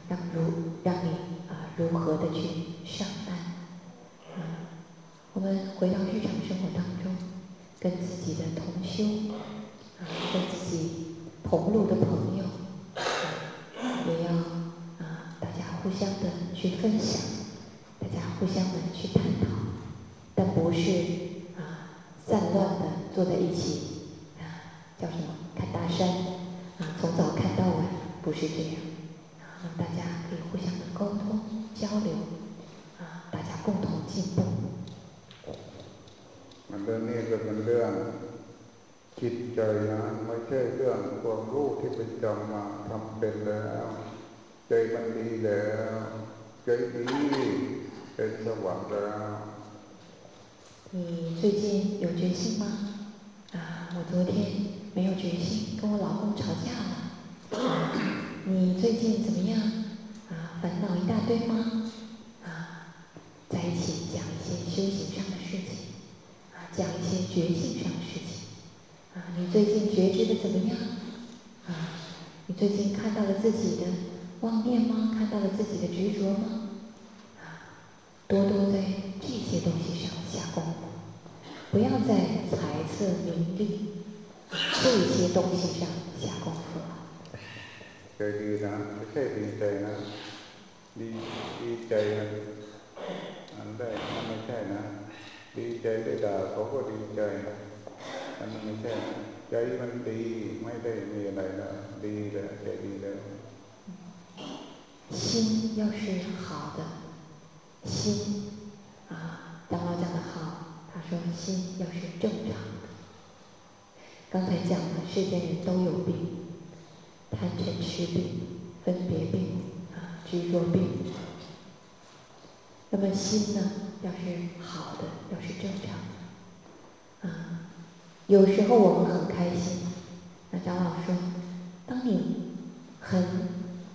让如让你啊如何的去上岸。啊，我们回到日常生活当中，跟自己的同修啊，跟自己同路的朋友，也要啊大家互相的去分享，大家互相的去探讨。但不是啊，散乱的坐在一起啊，叫什么看大山啊，从早看到晚，不是这样啊，让大家可以互相的沟通交流啊，大家共同进步。มันเรื่องนี้ก็เป็นเรื่องจิตใจนะไม่ใช่เรื่องความรู้ที่ไปจำมาทำเป็นแล้วใจมันดีแล้วใจดีเป็นสว่างแล้ว你最近有决心吗？ 啊，我昨天没有决心，跟我老公吵架了。啊，你最近怎么样？啊，烦恼一大堆吗？啊，在一起讲一些修行上的事情，啊，讲一些觉性上的事情。啊，你最近觉知的怎么样？啊，你最近看到了自己的妄念吗？看到了自己的执着吗？啊，多多在这些东西上下功夫。不要在财色名利这些东西上下功夫了。ใจดีนะไม่ใช่ดีใจนะดีดีใจอันได้มันไม่ใช่นะดีใจได้ด่าเขาก็ดีใจนะอันนั้นไม่ใช่ใจมันดีไม่ได้มีอะไรนะดีเลยใจดีเลย心要是好的，心啊，长老讲的好。 说：“心要是正常的。刚才讲了，世间人都有病，贪嗔痴病、分别病、啊执着病。那么心呢，要是好的，要是正常的，啊，有时候我们很开心。那长老说，当你很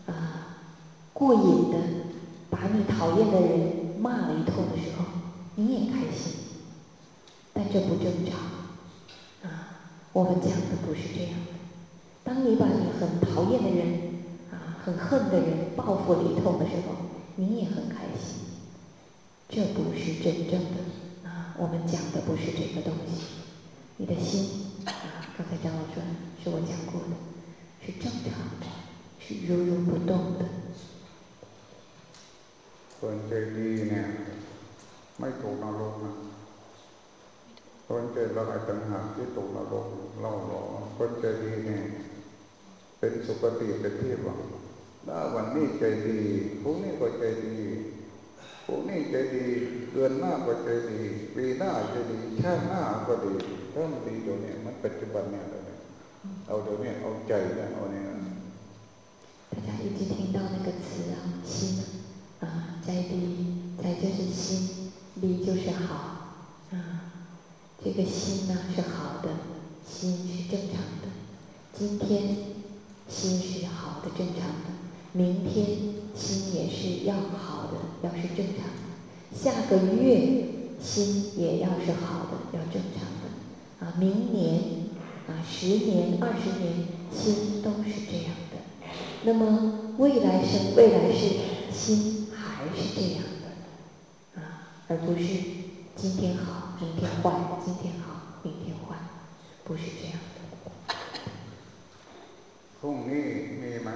啊过瘾的把你讨厌的人骂了一通的时候，你也开心。”但这不正常，啊，我们讲的不是这样的。当你把你很讨厌的人，啊，很恨的人报复了一通的时候，你也很开心。这不是真正的，啊，我们讲的不是这个东西。你的心，啊，刚才张老说是我讲过的，是正常的，是如如不动的。คนใจดีเนี่ยไม่ตกนรกนะ คนใจร้ายต่างหากที่ตกนรกเล่าหลอคนใจดีเนี่ยเป็นสุคติเป็นที่หวังถ้าวันนี้ใจดีพรุ่งนี้ก็ใจดีพรุ่งนี้ใจดีเดือนหน้าก็ใจดีปีหน้าใจดีชาติหน้าก็ดีถ้ามันดีเดี๋ยวนี้มันปัจจุบันเนี่ยเลยเอาเดี๋ยวนี้เอาใจเนี่ยเอาเนี่ย大家已经听到那个词啊，心啊，在地，在就是心，力就是好。 啊， 这个心呢是好的，心是正常的。今天心是好的、正常的，明天心也是要好的，要是正常的。下个月心也要是好的，要正常的。啊，明年啊，十年、二十年，心都是这样的。那么未来生、未来世，心还是这样的，啊，而不是今天好，明天坏，今天好，明天坏，不是这样的。พรุ่งนี้มีไหม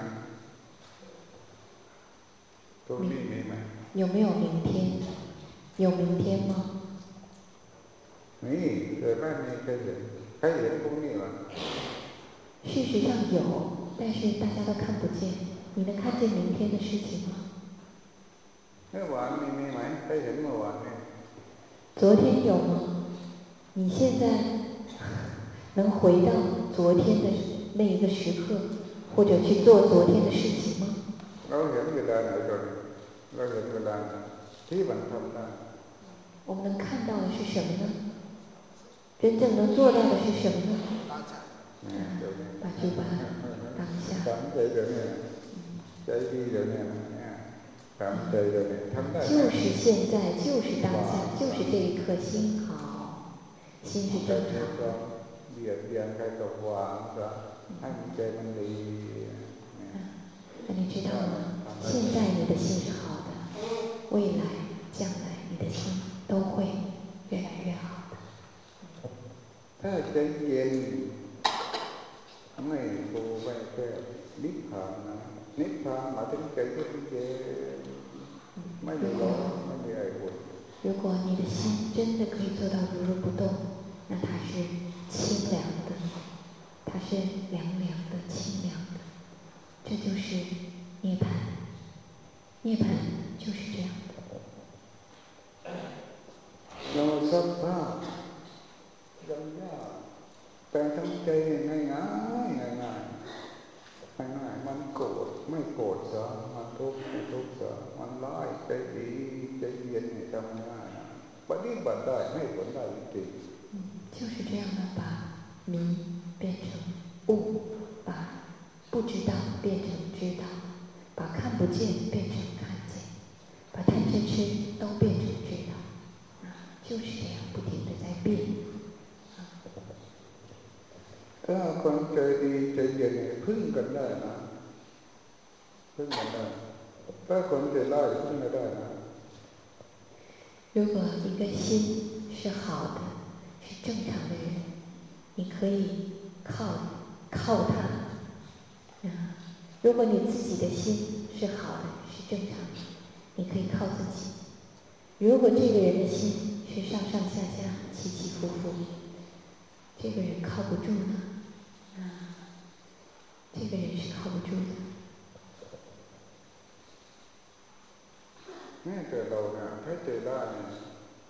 พรุ่งนี้มีไหม有没有明天？有明天吗？มีแต่ไม่มีใครเห็นใครเห็นพรุ่งนี้วะ事实上有，但是大家都看不见。你能看见明天的事情吗？ เมื่อวานมีมีไหมใครเห็นเมื่อวานเนี่ย 昨天有吗？你现在能回到昨天的那一个时刻，或者去做昨天的事情吗？ เราเห็นเวลาไหนก่อนเราเห็นเวลาที่มันทำได้ 我们能看到的是什么呢？真正能做到的是什么呢？ เนี่ยเดี๋ยวนี้ ปัจจุบัน当下。 ถ 就是现在，就是当下，就是这一刻，心好，心是 ใจ 正 นี้ 常 ก็ 的。 เบียดเบียนใครก็วางซะให้มันใจมันดีเนี่ย 那你知道吗？现在你的心是好的，未来、将来你的心都会越来越好的。 ถ้าใจเย็นไม่ฟูไม่แคบนิพพานนะนิพพานหมายถึงใจที่เย็น ไม่มีร้อนไม่มีไออุ่น 如果你的心真的可以做到如如不动，那它是清凉的，它是凉凉的、清凉的，这就是涅槃。涅槃就是这样的。 เราซักผ้ายังยากแต่ทำใจง่าย โกรธซะมันทุกข์ไม่ทุกข์ซะมันร้ายใจดีใจเย็นเนี่ยทำง่ายนะปฏิบัติได้ให้ผลได้จริง 嗯，就是这样的，把迷变成悟，把不知道变成知道，把看不见变成看见，把贪嗔痴都变成知道，啊，就是这样，不停的在变。 ถ้าคนใจดีใจเย็นเนี่ยพึ่งกันได้นะ พึ่งกันได้ถ้าคนใจร้ายพึ่งไม่ได้นะ 如果一个心是好的，是正常的人，你可以靠靠他。啊，如果你自己的心是好的，是正常的，你可以靠自己。如果这个人的心是上上下下、起起伏伏，这个人靠不住呢。啊，这个人是靠不住的。 แม้แต่เราเนี่ยถ้าใจได้เนี่ย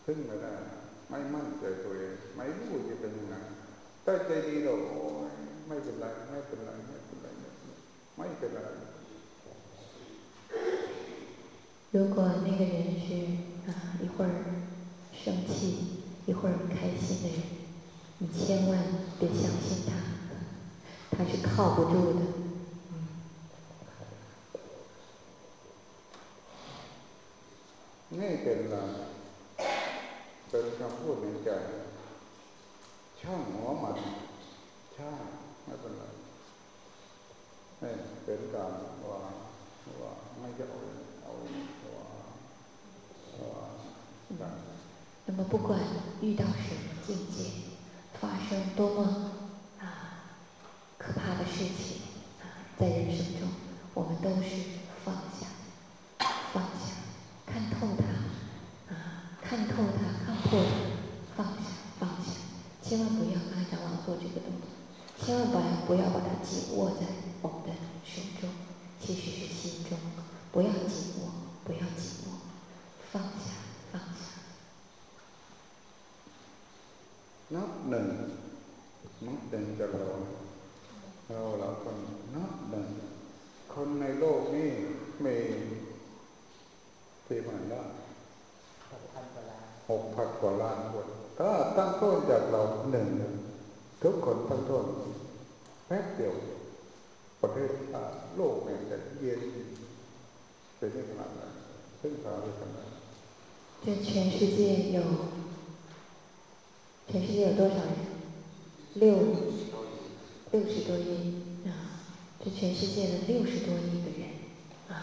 พึ่งไม่ได้นะไม่มั่นใจตัวเองไม่รู้จะเป็นยังไงถ้าใจดีเราโอ้ยไม่เป็นไรไม่เป็นไรไม่เป็นไรไม่เป็นไร 如果那个人是啊一会儿生气，一会儿开心的人，你千万别相信他，他是靠不住的。 นี่เป็นหลักเป็นคำพูดในใจช่างหัวมันช่างไม่เป็นไรนี่เป็นการว่าว่าไม่จะเอาเอาว่าว่าได้ 那么不管遇到什么境界，发生多么啊可怕的事情啊，在人生中，我们都是放下，放下， 看透它，啊，看透它，看破它，放下，放下，千万不要刚才长老做这个动作，千万不要不要把它紧握在我们的手中，其实是心中，不要紧握，不要紧握，放下，放下。 นับหนึ่งนับหนึ่งกับเราเราเราคนนับหนึ่งคนในโลกนี้มี ที่มันละ หกพันกว่าล้าน หกพันกว่าล้านคน ห ถ้าตั้งต้นจากเราหนึ่งทุกคนตั้งต้นแป๊บเดียวประเทศโลกเนี่ยจะเย็นเป็นขนาดนั้นซึ่งสาเหตุขนาด这全世界有，全世界有多少人？六六十多亿啊！这全世界的六十多亿个人啊，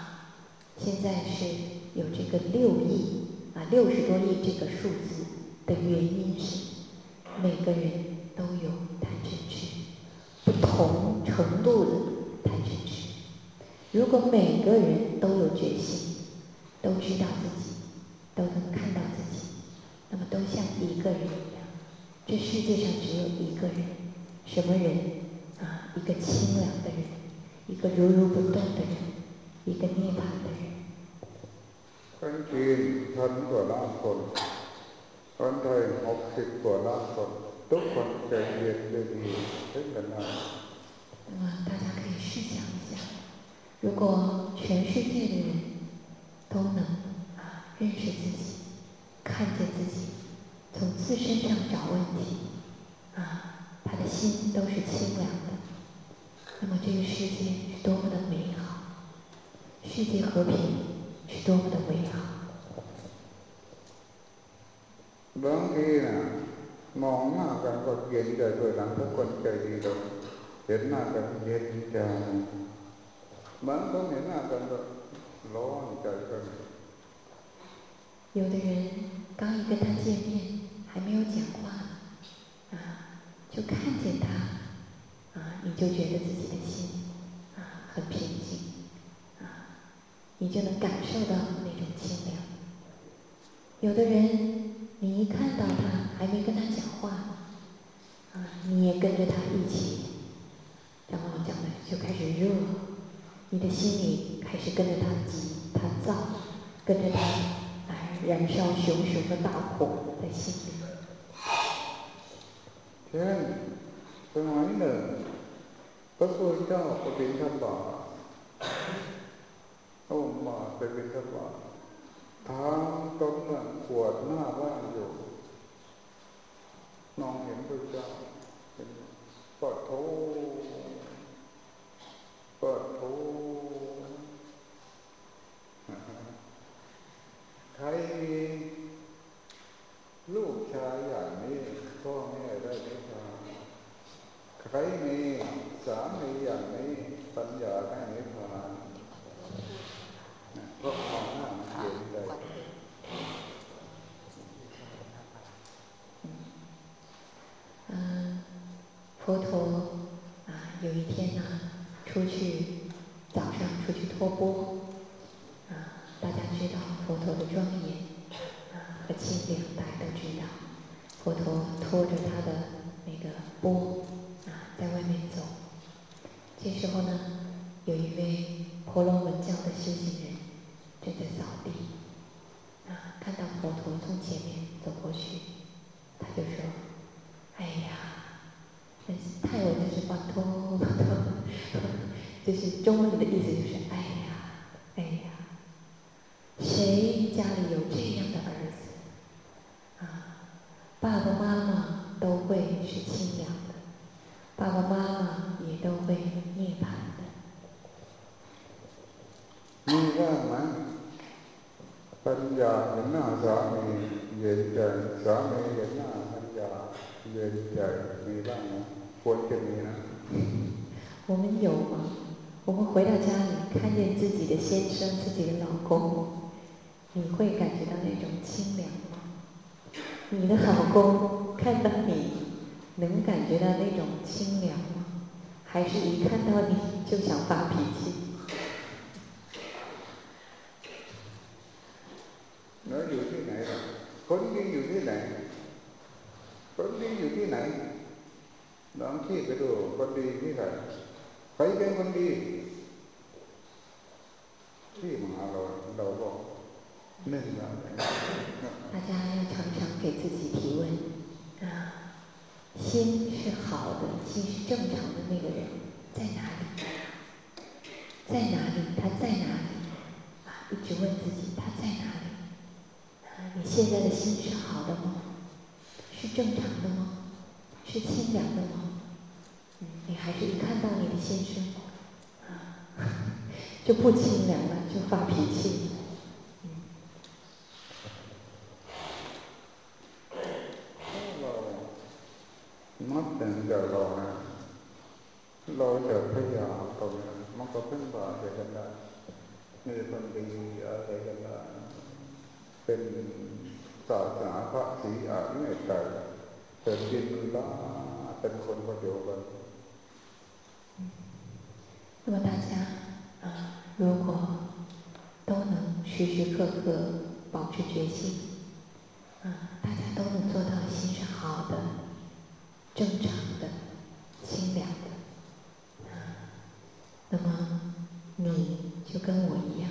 现在是 有这个六亿啊，六十多亿这个数字的原因是，每个人都有贪嗔痴，不同程度的贪嗔痴。如果每个人都有决心，都知道自己，都能看到自己，那么都像一个人一样，这世界上只有一个人。什么人啊？一个清凉的人，一个如如不动的人，一个涅槃的人。คนจีนพันกว่าล้านคนคนไทยหกสิบกว่าล้านคนทุกคนใจเย็นดีเช่นกันนะ那么大家可以试想一下，如果全世界的人都能啊认识自己，看见自己，从自身上找问题啊。他的心都是清凉的，那么这个世界是多么的美好，世界和平 是多么的美好。บางทีนะมองหน้ากันก็เย็นใจโดยหลังทุกคนใจดีเลยเห็นหน้ากันเย็นใจบางคนเห็นหน้ากันก็ร้อนใจกัน有的人刚一跟他见面，还没有讲话。就看见他，啊，你就觉得自己的心啊很平静，啊， 你就能感受到那种清凉。有的人，你一看到他，还没跟他讲话，啊，你也跟着他一起，然后讲的就开始热，你的心里开始跟着他急，他躁，跟着他哎燃烧熊熊的大火在心里。เช่นสมัยหนึ่งพระพุทธเจ้าปฏิทับาพ ระองค์มาไปเป็นทบาทางต้นนั้นปวดหน้าบ้านอยู่น้องเห็นพระเจ้าเป็นปอดโถปอดโถใครมีลูกชายอย่างนี้พ่อแม่ได้ไหมครับใครมี 中文的意思就是‘哎呀，哎呀’，谁家里有这样的儿子？”爸爸妈妈都会是清凉的，爸爸妈妈也都会涅槃的。มีบ้างไหมปัญญาเห็นหน้าสามีเย็นใจสามีเห็นหน้าปัญญาเย็นใจมีบ้างไหมควรจะมีนะ我们有吗？ 我们回到家里，看见自己的先生、自己的老公，你会感觉到那种清凉。你的老公看到你，能感觉到那种清凉吗？还是一看到你就想发脾气？那有ที่ไหนล่ะคนดีอยู่ที่ไหนคนดีอยู่ที่ไหนลองคิดไปดูคนดีที่ไหนใครเป็นคนดี 大家要常常给自己提问啊，心是好的，心是正常的那个人在哪里？在哪里？他在哪里？啊，一直问自己他在哪里？你现在的心是好的吗？是正常的吗？是清凉的吗？你还是一看到你的先生啊？就不清凉了，就发脾气。นับแต่จากเรานะเราจะพยายามตรงนี้มันก็พึ่งพากันได้มีคนดีอะไรกันได้เป็นศาสนาพระศรีอาเมตไตรเป็นดินล้าเป็นคนประโยชน์กัน那么大家 啊，如果都能时时刻刻保持决心，啊，大家都能做到心是好的、正常的、清凉的，啊，那么你就跟我一样，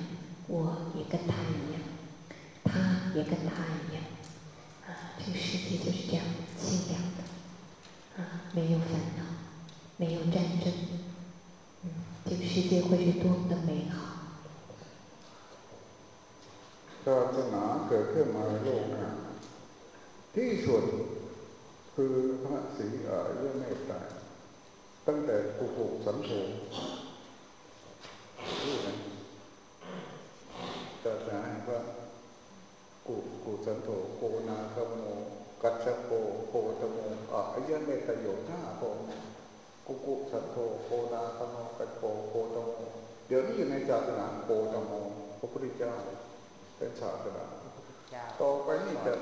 我也跟他一样，他也跟他一样，啊，这个世界就是这样清凉的，啊，没有烦恼，没有战争，这个世界会是多么的美好。ศาสนาเกิดขึ้นมาในโลกนะที่สุดคือพระศรีอริยเมตไตรตั้งแต่ปุกุสันโธรู้ไหมศาสนาแห่งพระกุกุสันโธโกนาคโมกัจจโกโคตโมอริยเมตไตรโยธาโก กุกุสันโธโกนาคโมกัจโกโคตโมเดี๋ยวนี้อยู่ในศาสนาโคตโมพระพุทธเจ้าเป็นศาสนาต่อไปนี่จะ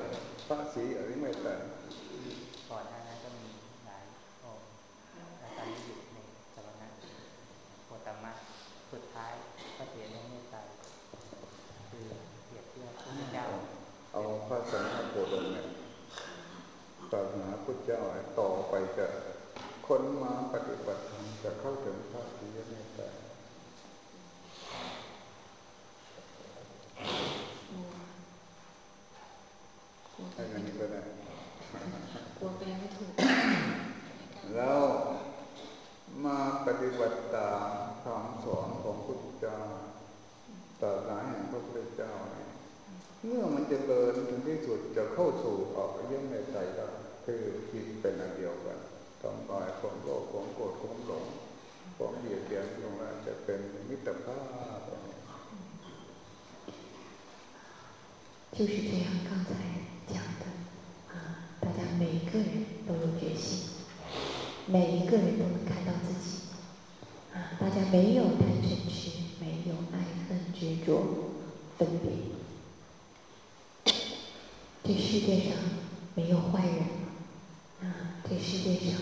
พระศรีอริยเมตไตรก่อนหน้านั้นก็มีหลายองค์และตอนนี้อยู่ในสมณะโคตมะสุดท้ายก็เสียในเมตไตรคือเปรียบเทียบพระเจ้าเอาพระสังฆโคดมเนี่ยศาสนาพุทธเจ้าต่อไปจะ คนมาปฏิบัติธรรมจะเข้าถึงพระศรีอริยเมตไตรให้อันนี้ก็ได้กลัวแปลไม่ถูก แล้วมาปฏิบัติตามคำสอนของพุทธเจ้าศาสนาแห่งพระพุทธเจ้าเนี่ยเมื่อมันจะเดินถึงที่สุดจะเข้าสู่ออกเยี่ยมในใจได้คือจิตเป็นอันเดียวกัน ทำลายความโลภความโกรธความหลงความเบียดเบียนลงมาจะเป็นมิตรภาพ就是这样，刚才讲的啊，大家每一个人都有决心，每一个人都能看到自己啊，大家没有贪嗔痴，没有爱恨执着分别，这世界上没有坏人啊，这世界上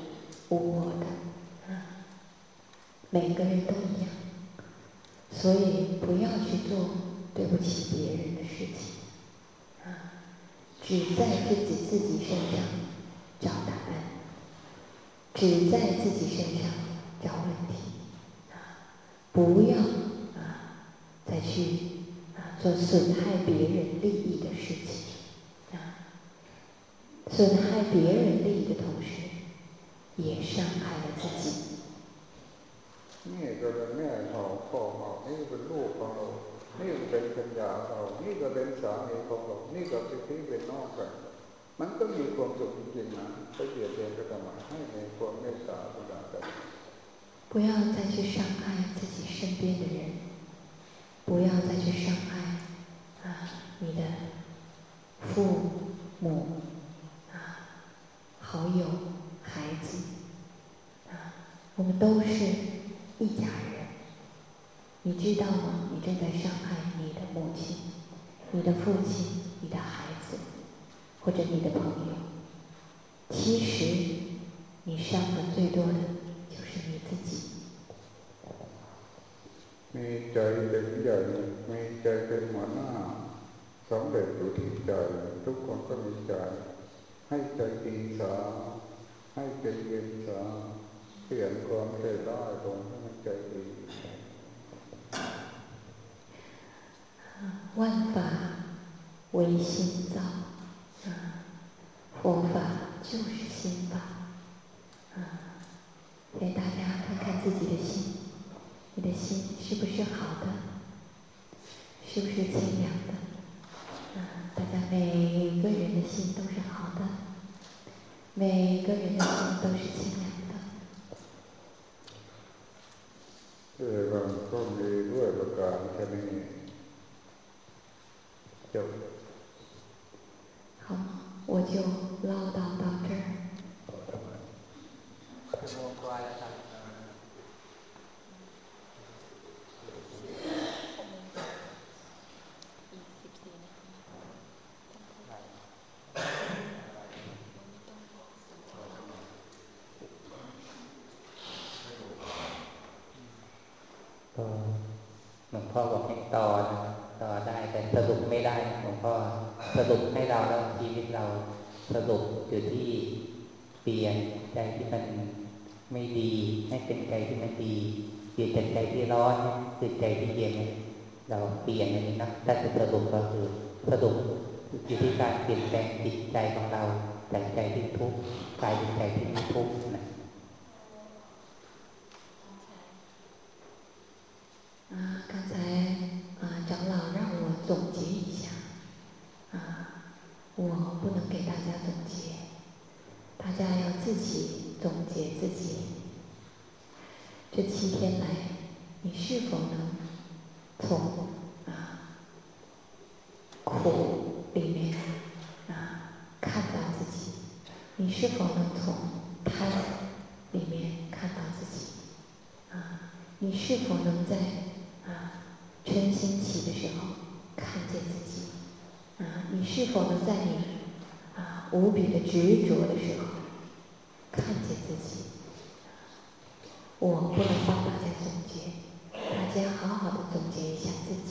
无我的，啊每个人都一样，所以不要去做对不起别人的事情。啊只在自己自己身上找答案，只在自己身上找问题，啊，不要啊再去啊做损害别人利益的事情，啊，损害别人利益的同时，也伤害了自己。นี่ก็เป็นแม่เราพ่อเรานี่เป็นลูกของเรานี่เป็นปัญญาเรานี่ก็เป็นสามีของเรานี่ก็เป็นพี่เป็นน้องกันมันก็มีความสุขจริงๆนะไปเบียดเบียนกันทำไมให้มีความเมตตาบุญกัน不要再去伤害自己身边的人，不要再去伤害啊你的父母啊好友 孩子啊，我们都是一家人。你知道吗？你正在伤害你的母亲、你的父亲、你的孩子，或者你的朋友。其实，你伤的最多的就是你自己。มีใจเป็นใหญ่มีใจเป็นหัวหน้าสำเร็จอยู่ที่ใจทุกคนก็มีใจ ให้ใจดีสา ให้ใจเย็นสาเปลี่ยนความใจได้ตรงให้มันใจดี万法唯心造，啊，佛法就是心法，啊，给大家看看自己的心，你的心是不是好的，是不是清凉的？啊，大家每个人的心都是好的， 每个人的心都是清凉的。เออก็มีด้วยประการแค่นี้好，我就唠叨到这儿。 สรุปให้เราแล้วชีวิตเราสรุปอยู่ที่เปลี่ยนใจที่มันไม่ดีให้เป็นใจที่มันดีเปลี่ยนจากใจที่ร้อนคือใจที่เย็นเราเปลี่ยนอย่างนี้นะถ้าจะสรุปก็คือสรุปอยู่ที่การเปลี่ยนแปลงจิตใจของเราจากใจที่ทุกข์กลายเป็นใจที่ไม่ทุกข์นะ 这七天来，你是否能从啊苦里面啊看到自己？你是否能从贪里面看到自己？啊，你是否能在啊？嗔心起的时候，看见自己，啊，你是否能在你啊无比的执着的时候，不能帮大家总结，大家好好的总结一下自己。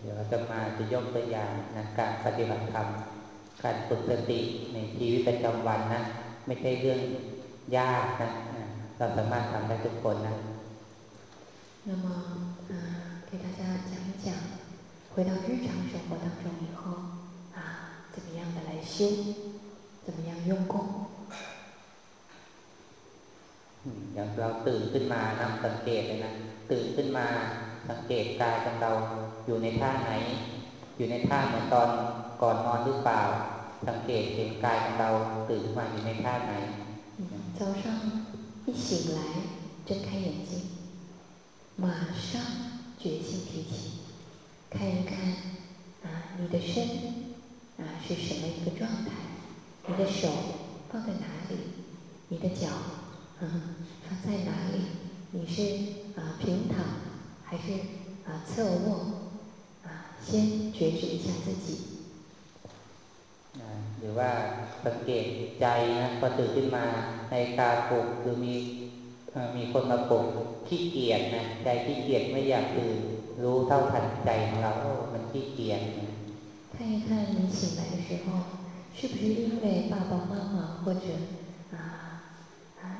เดี๋ยวจะมาจะยกตัวอย่างนะการปฏิบัติธรรมการฝึกสติในชีวิตประจำวันนะไม่ใช่เรื่องยากนะเราสามารถทำได้ทุกคนนะ那么，啊，给大家讲一讲，回到日常生活当中以后，啊，怎么样的来修，怎么样用功。 อย่างเราตื่นขึ้นมานะสังเกตเลยนะตื่นขึ้นมาสังเกตกายของเราอยู่ในท่าไหน อยู่ในท่าเหมือนตอนก่อนนอนหรือเปล่า สังเกตเห็นกายของเราตื่นมาอยู่ในท่าไหน早上一醒来，睁开眼睛。马上觉性提起，看一看啊，你的身啊是什么一个状态？你的手放在哪里？你的脚 啊放在哪里？你是啊平躺还是啊侧卧？啊，先觉知一下自己。หรือว่าสังเกตใจนะพอตื่นขึ้นมาในกาปลุกหรือมีมีคนมาปลุกขี้เกียจนะใจขี้เกียจไม่อยากตื่นรู้เท่าทันใจของเรามันขี้เกียจ看一看你醒来的时候，是不是因为爸爸妈妈或者啊啊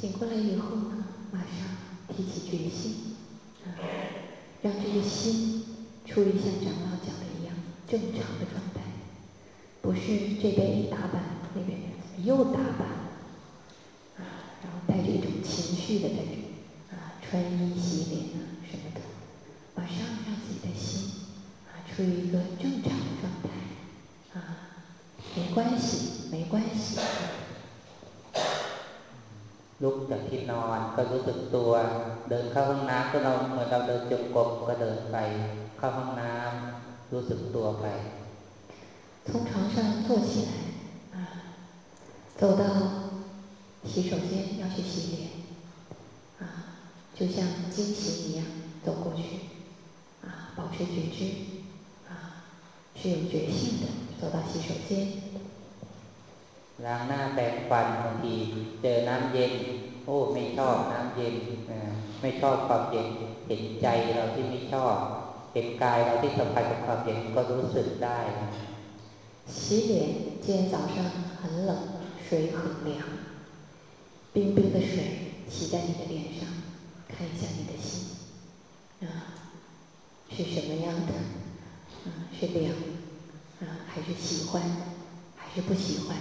醒过来以后呢，马上提起决心，啊，让这个心处于像长老讲的一样正常的状态，不是这边一打板，那边又打板，啊，然后带着一种情绪的在啊。穿衣洗脸啊什么的，马上让自己的心啊处于一个正常的状态啊，没关系，没关系。ลุกจากที่นอนก็รู้สึกตัวเดินเข้าห้องน้ำก็เราเหมือนเราเดินจงกรมก็เดินไปเข้าห้องน้ำรู้สึกตัวไป从床上坐起来啊， 走到洗手间要去洗脸，啊，就像惊醒一样走过去，啊，保持觉知，啊，是有觉性的走到洗手间。 ล้างหน้าแปรงฟันบางทีเจอน้ำเย็นโอ้ไม่ชอบน้ำเย็นไม่ชอบความเย็นเห็นใจเราที่ไม่ชอบเห็นกายเราที่สัมผัสกับความเย็นก็รู้สึกได้洗脸今天早上很冷水很凉冰冰的水洗在你的脸上看一下你的心啊是什么样的啊是凉啊还是喜欢还是不喜欢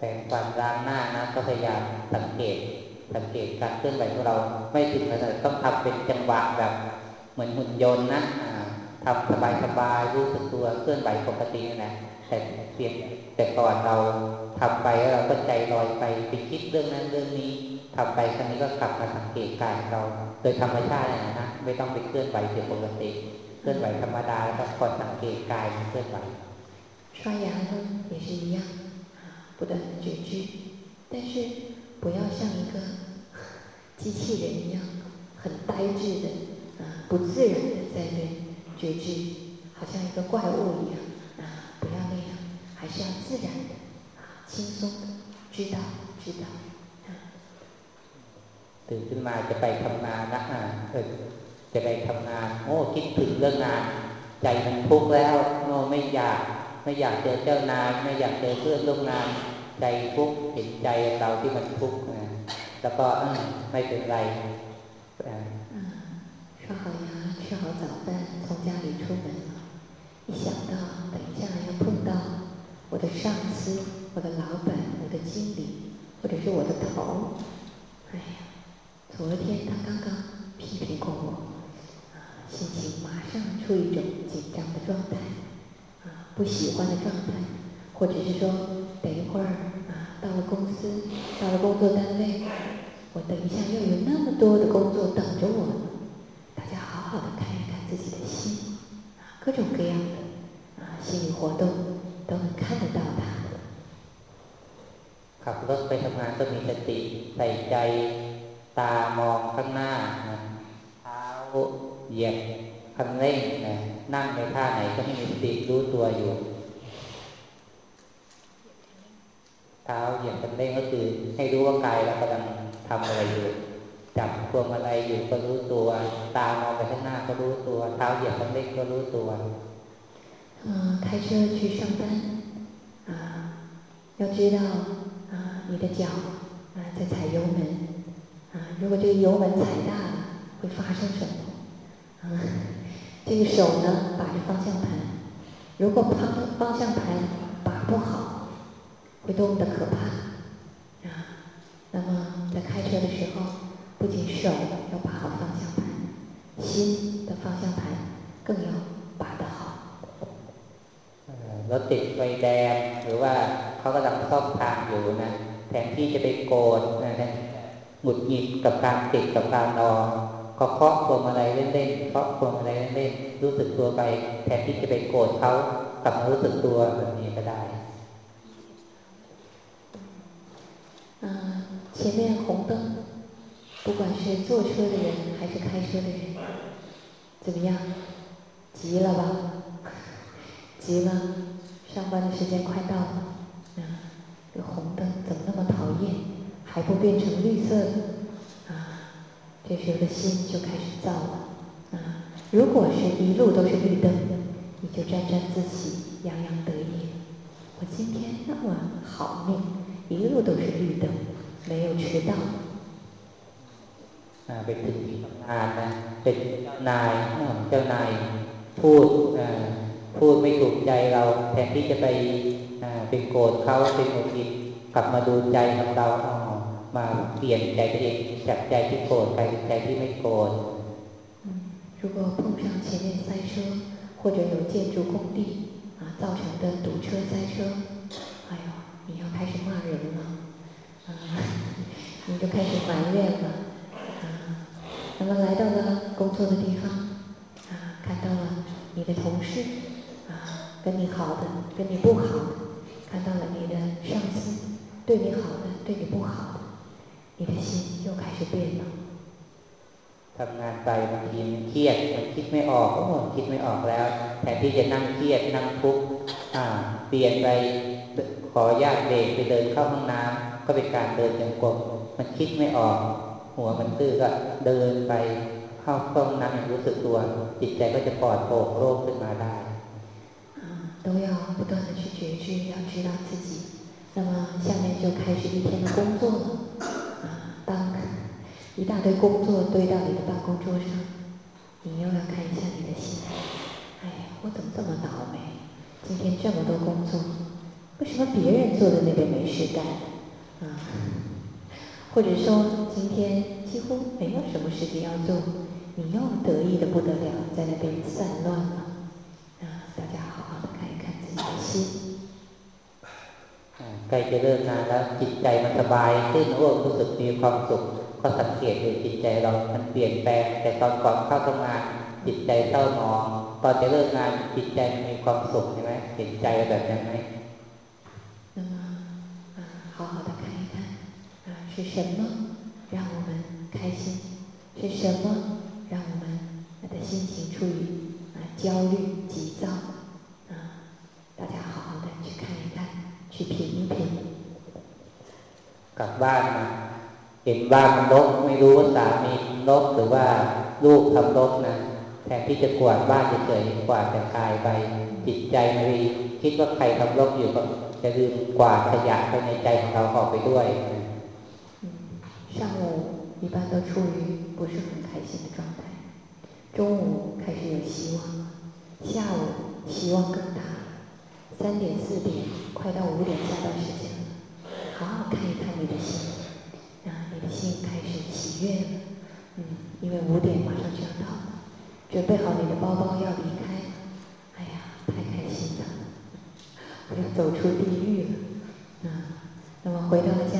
แปรงฟันล้างหน้านะก็พยายามสังเกตสังเกตการเคลื่อนไหวของเราไม่ถึงขนาดต้องทำเป็นจังหวะแบบเหมือนหุ่นยนต์นะทำสบายสบายรู้สึกตัวเคลื่อนไหวปกตินะแต่เพียงแต่ก่อนเราทำไปแล้วเราก็ใจลอยไปไปคิดเรื่องนั้นเรื่องนี้ทำไปครั้งนี้ก็กลับมาสังเกตกายเรา โดยธรรมชาตินะนะไม่ต้องไปเคลื่อนไหวเสียปกติเคลื่อนไหวธรรมดาแล้วก็คอยสังเกตกายเคลื่อนไหว刷牙呢也是一样 不断的觉知，但是不要像一个机器人一样，很呆滞的，啊，不自然的在那觉知，好像一个怪物一样，啊，不要那样，还是要自然的，啊，轻松的，知道，知道，啊。ตื่นขึ้นมาจะไปทำงานนะเออจะไปทำงานโอ้คิดถึงเรื่องงาน ใจมันทุกข์แล้วโน่ไม่อยากไม่อยากเจอเจ้านายไม่อยากเจอเพื่อนร่วมงาน ใจทุกข์เห็นใจเราที่มันทุกข์นะแล้วก็ไม่เป็นไร刷好牙，吃好早饭，从家里出门了。一想到等一下要碰到我的上司、我的老板、我的经理，或者是我的头，哎呀，昨天他刚刚批评过我，啊，心情马上处于一种紧张的状态，啊，不喜欢的状态，或者是说 等一会儿。到了公司，到了工作单位，我等一下又有那么多的工作等着我。大家好好的看一看自己的心，各种各样的啊心理活动都能看得到它。ขับรถไปทำงานก็มีสติใส่ใจตามองข้างหน้าเท้าเหยียบคันเร่งนั่งในท่าไหนก็ให้มีสติรู้ตัวอยู่้ เท้าเหยียบคันเร่งก็คือให้รู้ว่ากายเรากำลังทำอะไรอยู่จับพวงมาลัยอยู่ก็รู้ตัว ตามองไปข้างหน้าก็รู้ตัว เท้าเหยียบคันเร่งก็รู้ตัวอ่า开车去上班啊要知道啊你的脚啊在踩油门啊如果这个油门踩大了会发生什么啊这个手呢把着方向盘如果方方向盘把不好会多么的可怕啊！那么在开车的时候，不仅手要把好方向盘，心的方向盘更要把得好。รถติดไฟแดงหรือว่าเขากำลังซ่อมทางอยู่นะแทนที่จะไปโกรธนะแทนหงุดหงิดกับการติดกับการรอก็เคาะพวงมาลัยเล่นๆเคาะพวงมาลัยเล่นๆรู้สึกตัวไป แทนที่จะไปโกรธเขากลับมารู้สึกตัวแบบนี้ก็ได้ 前面红灯，不管是坐车的人还是开车的人，怎么样？急了吧？急了，上班的时间快到了，啊，这红灯怎么那么讨厌？还不变成绿色的？啊，这时候的心就开始躁了。啊，如果是一路都是绿灯，你就沾沾自喜，洋洋得意。我今天那么好命。一路都是绿灯，没有迟到。ไปถึงที่ทำงานนะเป็นนายเจ้านายพูดพูดไม่ถูกใจเราแทนที่จะไปเป็นโกรธเขาเป็นโมทิกลับมาดูใจของเรามาเปลี่ยนใจตัวเองจากใจที่โกรธกลายเป็นใจที่ไม่โกรธ如果碰上前面塞车或者有建筑工地啊造成的堵车塞车，哎呦，你要开始骂人了， 啊，你就开始埋怨了，啊，那么来到了工作的地方，啊，看到了你的同事，啊，跟你好的，跟你不好， 看到了你的上司对你好的，对你不好的，你的心又开始变了。ทำงานไปบางทีมันเครียดมันคิดไม่ออกโอ้คิดไม่ออกแล้วแทนที่จะนั่งเครียดนั่งทุกข์เปลี่ยนไปขอญาติเด็กไปเดินเข้าห้องน้ำ ก็เป็นการเดินอย่างกลมมันคิดไม่ออก หัวมันตื้อก็เดินไปเข้าห้องน้ำอย่างรู้สึกตัว จิตใจก็จะปลอดโปร่งโล่งขึ้นมาได้都要不断的去觉知，要知道自己。那么下面就开始一天的工作了。啊，当一大堆工作堆到你的办公桌上，你又要看一下你的心。哎呀，我怎么这么倒霉？今天这么多工作，为什么别人坐在那边没事干？ 啊，或者说今天几乎没有什么事情要做，你又得意的不得了，在那边散乱了。啊，大家好好的看一看自己的心。ใกล้จะเลิกงานแล้วจิตใจมันสบายขึ้นโอ้รู้สึกมีความสุขก็สังเกตดูจิตใจเรา มันเปลี่ยนแปลงแต่ตอนก่อนเข้าทำงาน จิตใจเศร้าหมองตอนจะเลิกงานจิตใจมันมีความสุขใช่ไหมเห็นใจแบบนั้นไหม 是什么让我们开心？是什么让我们的心情处于啊焦虑、急躁？啊，大家好好的去看一看，去品一品。กลับบ้านมาเห็นบ้านมันรกไม่รู้ว่าสามีรกหรือว่าลูกทำรกนะแทนที่จะกวาดบ้านเฉยๆกวาดแต่กายไปจิตใจมันคิดว่าใครทำรกอยู่ก็จะลืมกวาดขยะภายในใจของเราออกไปด้วย 上午一般都处于不是很开心的状态，中午开始有希望，下午希望更大，三点四点快到五点下班时间了，好好看一看你的心。啊，你的心开始喜悦了，嗯，因为五点马上就要到了，准备好你的包包要离开了，哎呀，太开心了，我要走出地狱了，嗯，那么回到了家，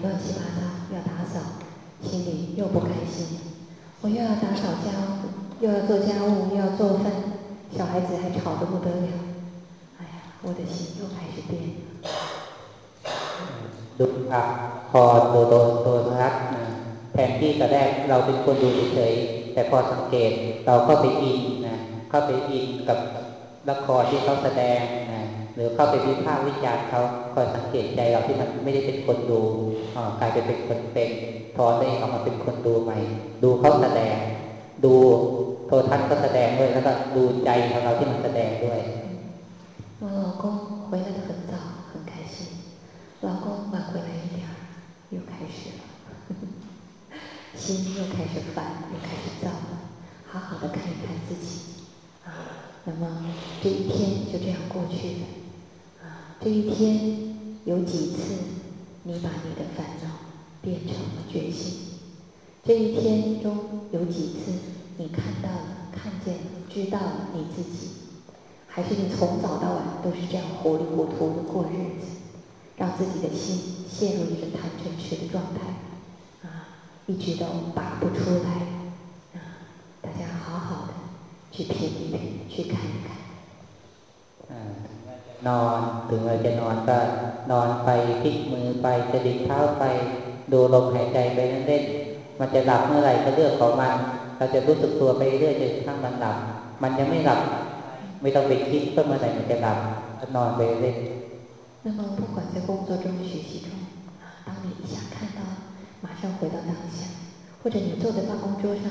家里乱七八糟，要打扫，心里又不开心，我又要打扫家务，又要做家务，又要做饭，小孩子还吵得不得了，哎呀，我的心又开始变了。ดูครับพอดูโดโดนัดนะแทนที่ตอนแรกเราเป็นคนดูเฉยแต่พอสังเกตเราเข้าไปอินนะเข้าไปอินกับละครที่เขาแสดงนะ หรือเข้าไปวิพากษ์วิจารณ์เขาคอยสังเกตใจเราที่มันไม่ได้เป็นคนดูกลายเป็นเป็นคนเป็นถอนตัวเองออกมาเป็นคนดูใหม่ ดูเขาแสดง ดูโทรทัศน์ก็แสดงด้วยแล้วก็ดูใจของเราที่มันแสดงด้วย我老公回来的很早，很开心。老公晚回来一点儿，又开始了，心又开始烦，又开始躁了。好好的看一看自己，啊，那么这一天就这样过去了，啊， 这一天有几次你把你的烦恼变成了决心？这一天中有几次你看到了、看见了、知道了你自己？还是你从早到晚都是这样糊里糊涂的过日子？让自己的心陷入一个贪嗔痴的状态，啊，一直都拔不出来，啊，大家好好的去品一品，去看一看。嗯 นอนถึงเราจะนอนก็นอนไปพลิกมือไปกระดิกเท้าไปดูลมหายใจไปเล่นๆมันจะหลับเมื่อไหร่ก็เรื่องของมันเราจะรู้สึกตัวไปเรื่อยจนทั้งมันหลับ มันยังไม่หลับ ไม่ต้องไปคิดว่าเมื่อไหร่มันจะหลับนอนไปเรื่อย那么，不管在工作中、学习中，啊，当你一下看到，马上回到当下，或者你坐在办公桌上，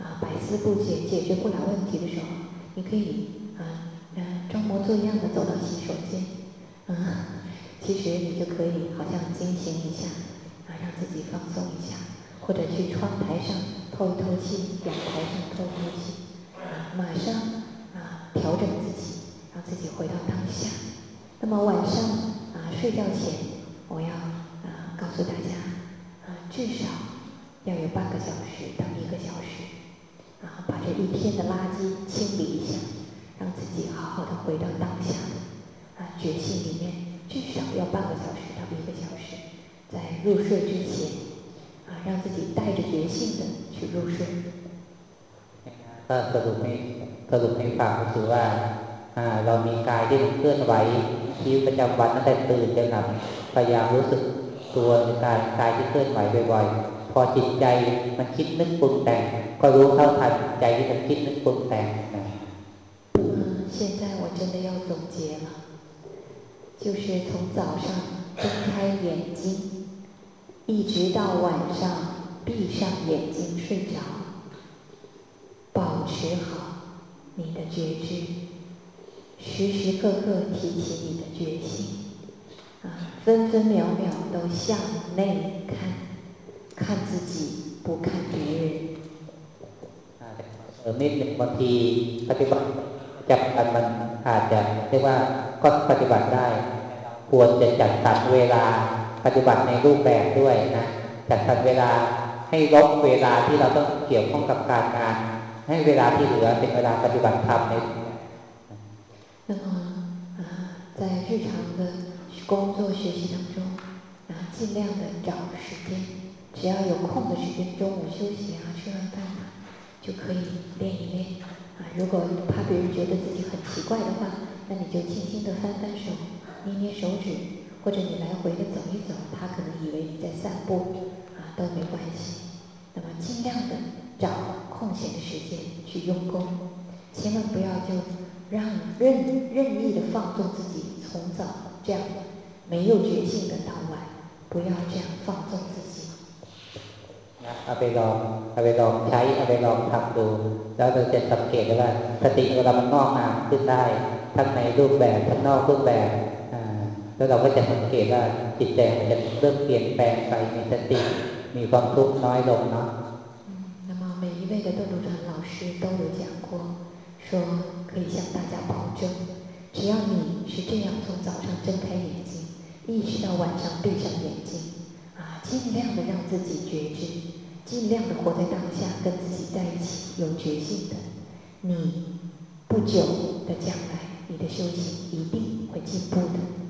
啊，百思不解、解决不了问题的时候，你可以 嗯，装模作样的走到洗手间，啊，其实你就可以好像惊醒一下，啊，让自己放松一下，或者去窗台上透一透气，阳台上透透气，啊，马上啊，调整自己，让自己回到当下。那么晚上啊。睡觉前，我要啊告诉大家，啊至少要有半个小时到一个小时，啊把这一天的垃圾清理一下，让自己好好的回到当下，啊觉性里面至少要半个小时到一个小时，在入睡之前，啊让自己带着觉性的去入睡。ก็สรุปให้สรุปให้ฟังก็คือว่า เรามีกายที่มันเคลื่อนไหวชีวิตประจำวันตั้งแต่ตื่นจนหลับพยายามรู้สึกตัวในการกายที่เคลื่อนไหวบ่อยๆ พอจิตใจมันคิดนึกปรุงแต่ง ก็รู้เท่าทันใจที่มันคิดนึกปรุงแต่งนะ现在我真的要 总结了，就是从早上睁开眼睛，一直到晚上闭上眼睛睡着，保持好你的觉知，时时刻刻提起你的决心。啊，分分秒秒都向内看，看自己，不看别人。เออนิดหนึ่งบางทีปฏิบัติ จับกันมันอาจจะเรียกว่าก็ปฏิบัติได้ ควรจะจัดสรรเวลาปฏิบัติในรูปแบบด้วยนะจัดสรรเวลาให้ลบเวลาที่เราต้องเกี่ยวข้องกับการงาน ให้เวลาที่เหลือเป็นเวลาปฏิบัติธรรมใน那么啊，在日常的工作学习当中，啊，尽量的找时间，只要有空的时间，中午休息啊，吃完饭啊，就可以练一练。 啊，如果你怕别人觉得自己很奇怪的话，那你就轻轻的翻翻手，捏捏手指，或者你来回的走一走，他可能以为你在散步，啊，都没关系。那么尽量的找空闲的时间去用功，千万不要就让任任意的放纵自己，从早这样。没有决心的到晚，不要这样放纵自己。 เอาไปลองเอาไปลองใช้เอาไปลองทำดู แล้วเราจะสังเกตได้ว่าสติเรามันงอกงามขึ้นได้ทั้งในรูปแบบทั้งนอกรูปแบบแล้วเราก็จะสังเกตว่าจิตใจมันจะเริ่มเปลี่ยนแปลงไปมีสติมีความทุกข์น้อยลงเนาะ那么每一位的顿读团老师都有讲过，说可以向大家保证，只要你是这样从早上睁开眼睛。一直到晚上闭上眼睛，啊，尽量的让自己觉知， 尽量的活在当下，跟自己在一起，有决心的，你不久的将来，你的修行一定会进步的。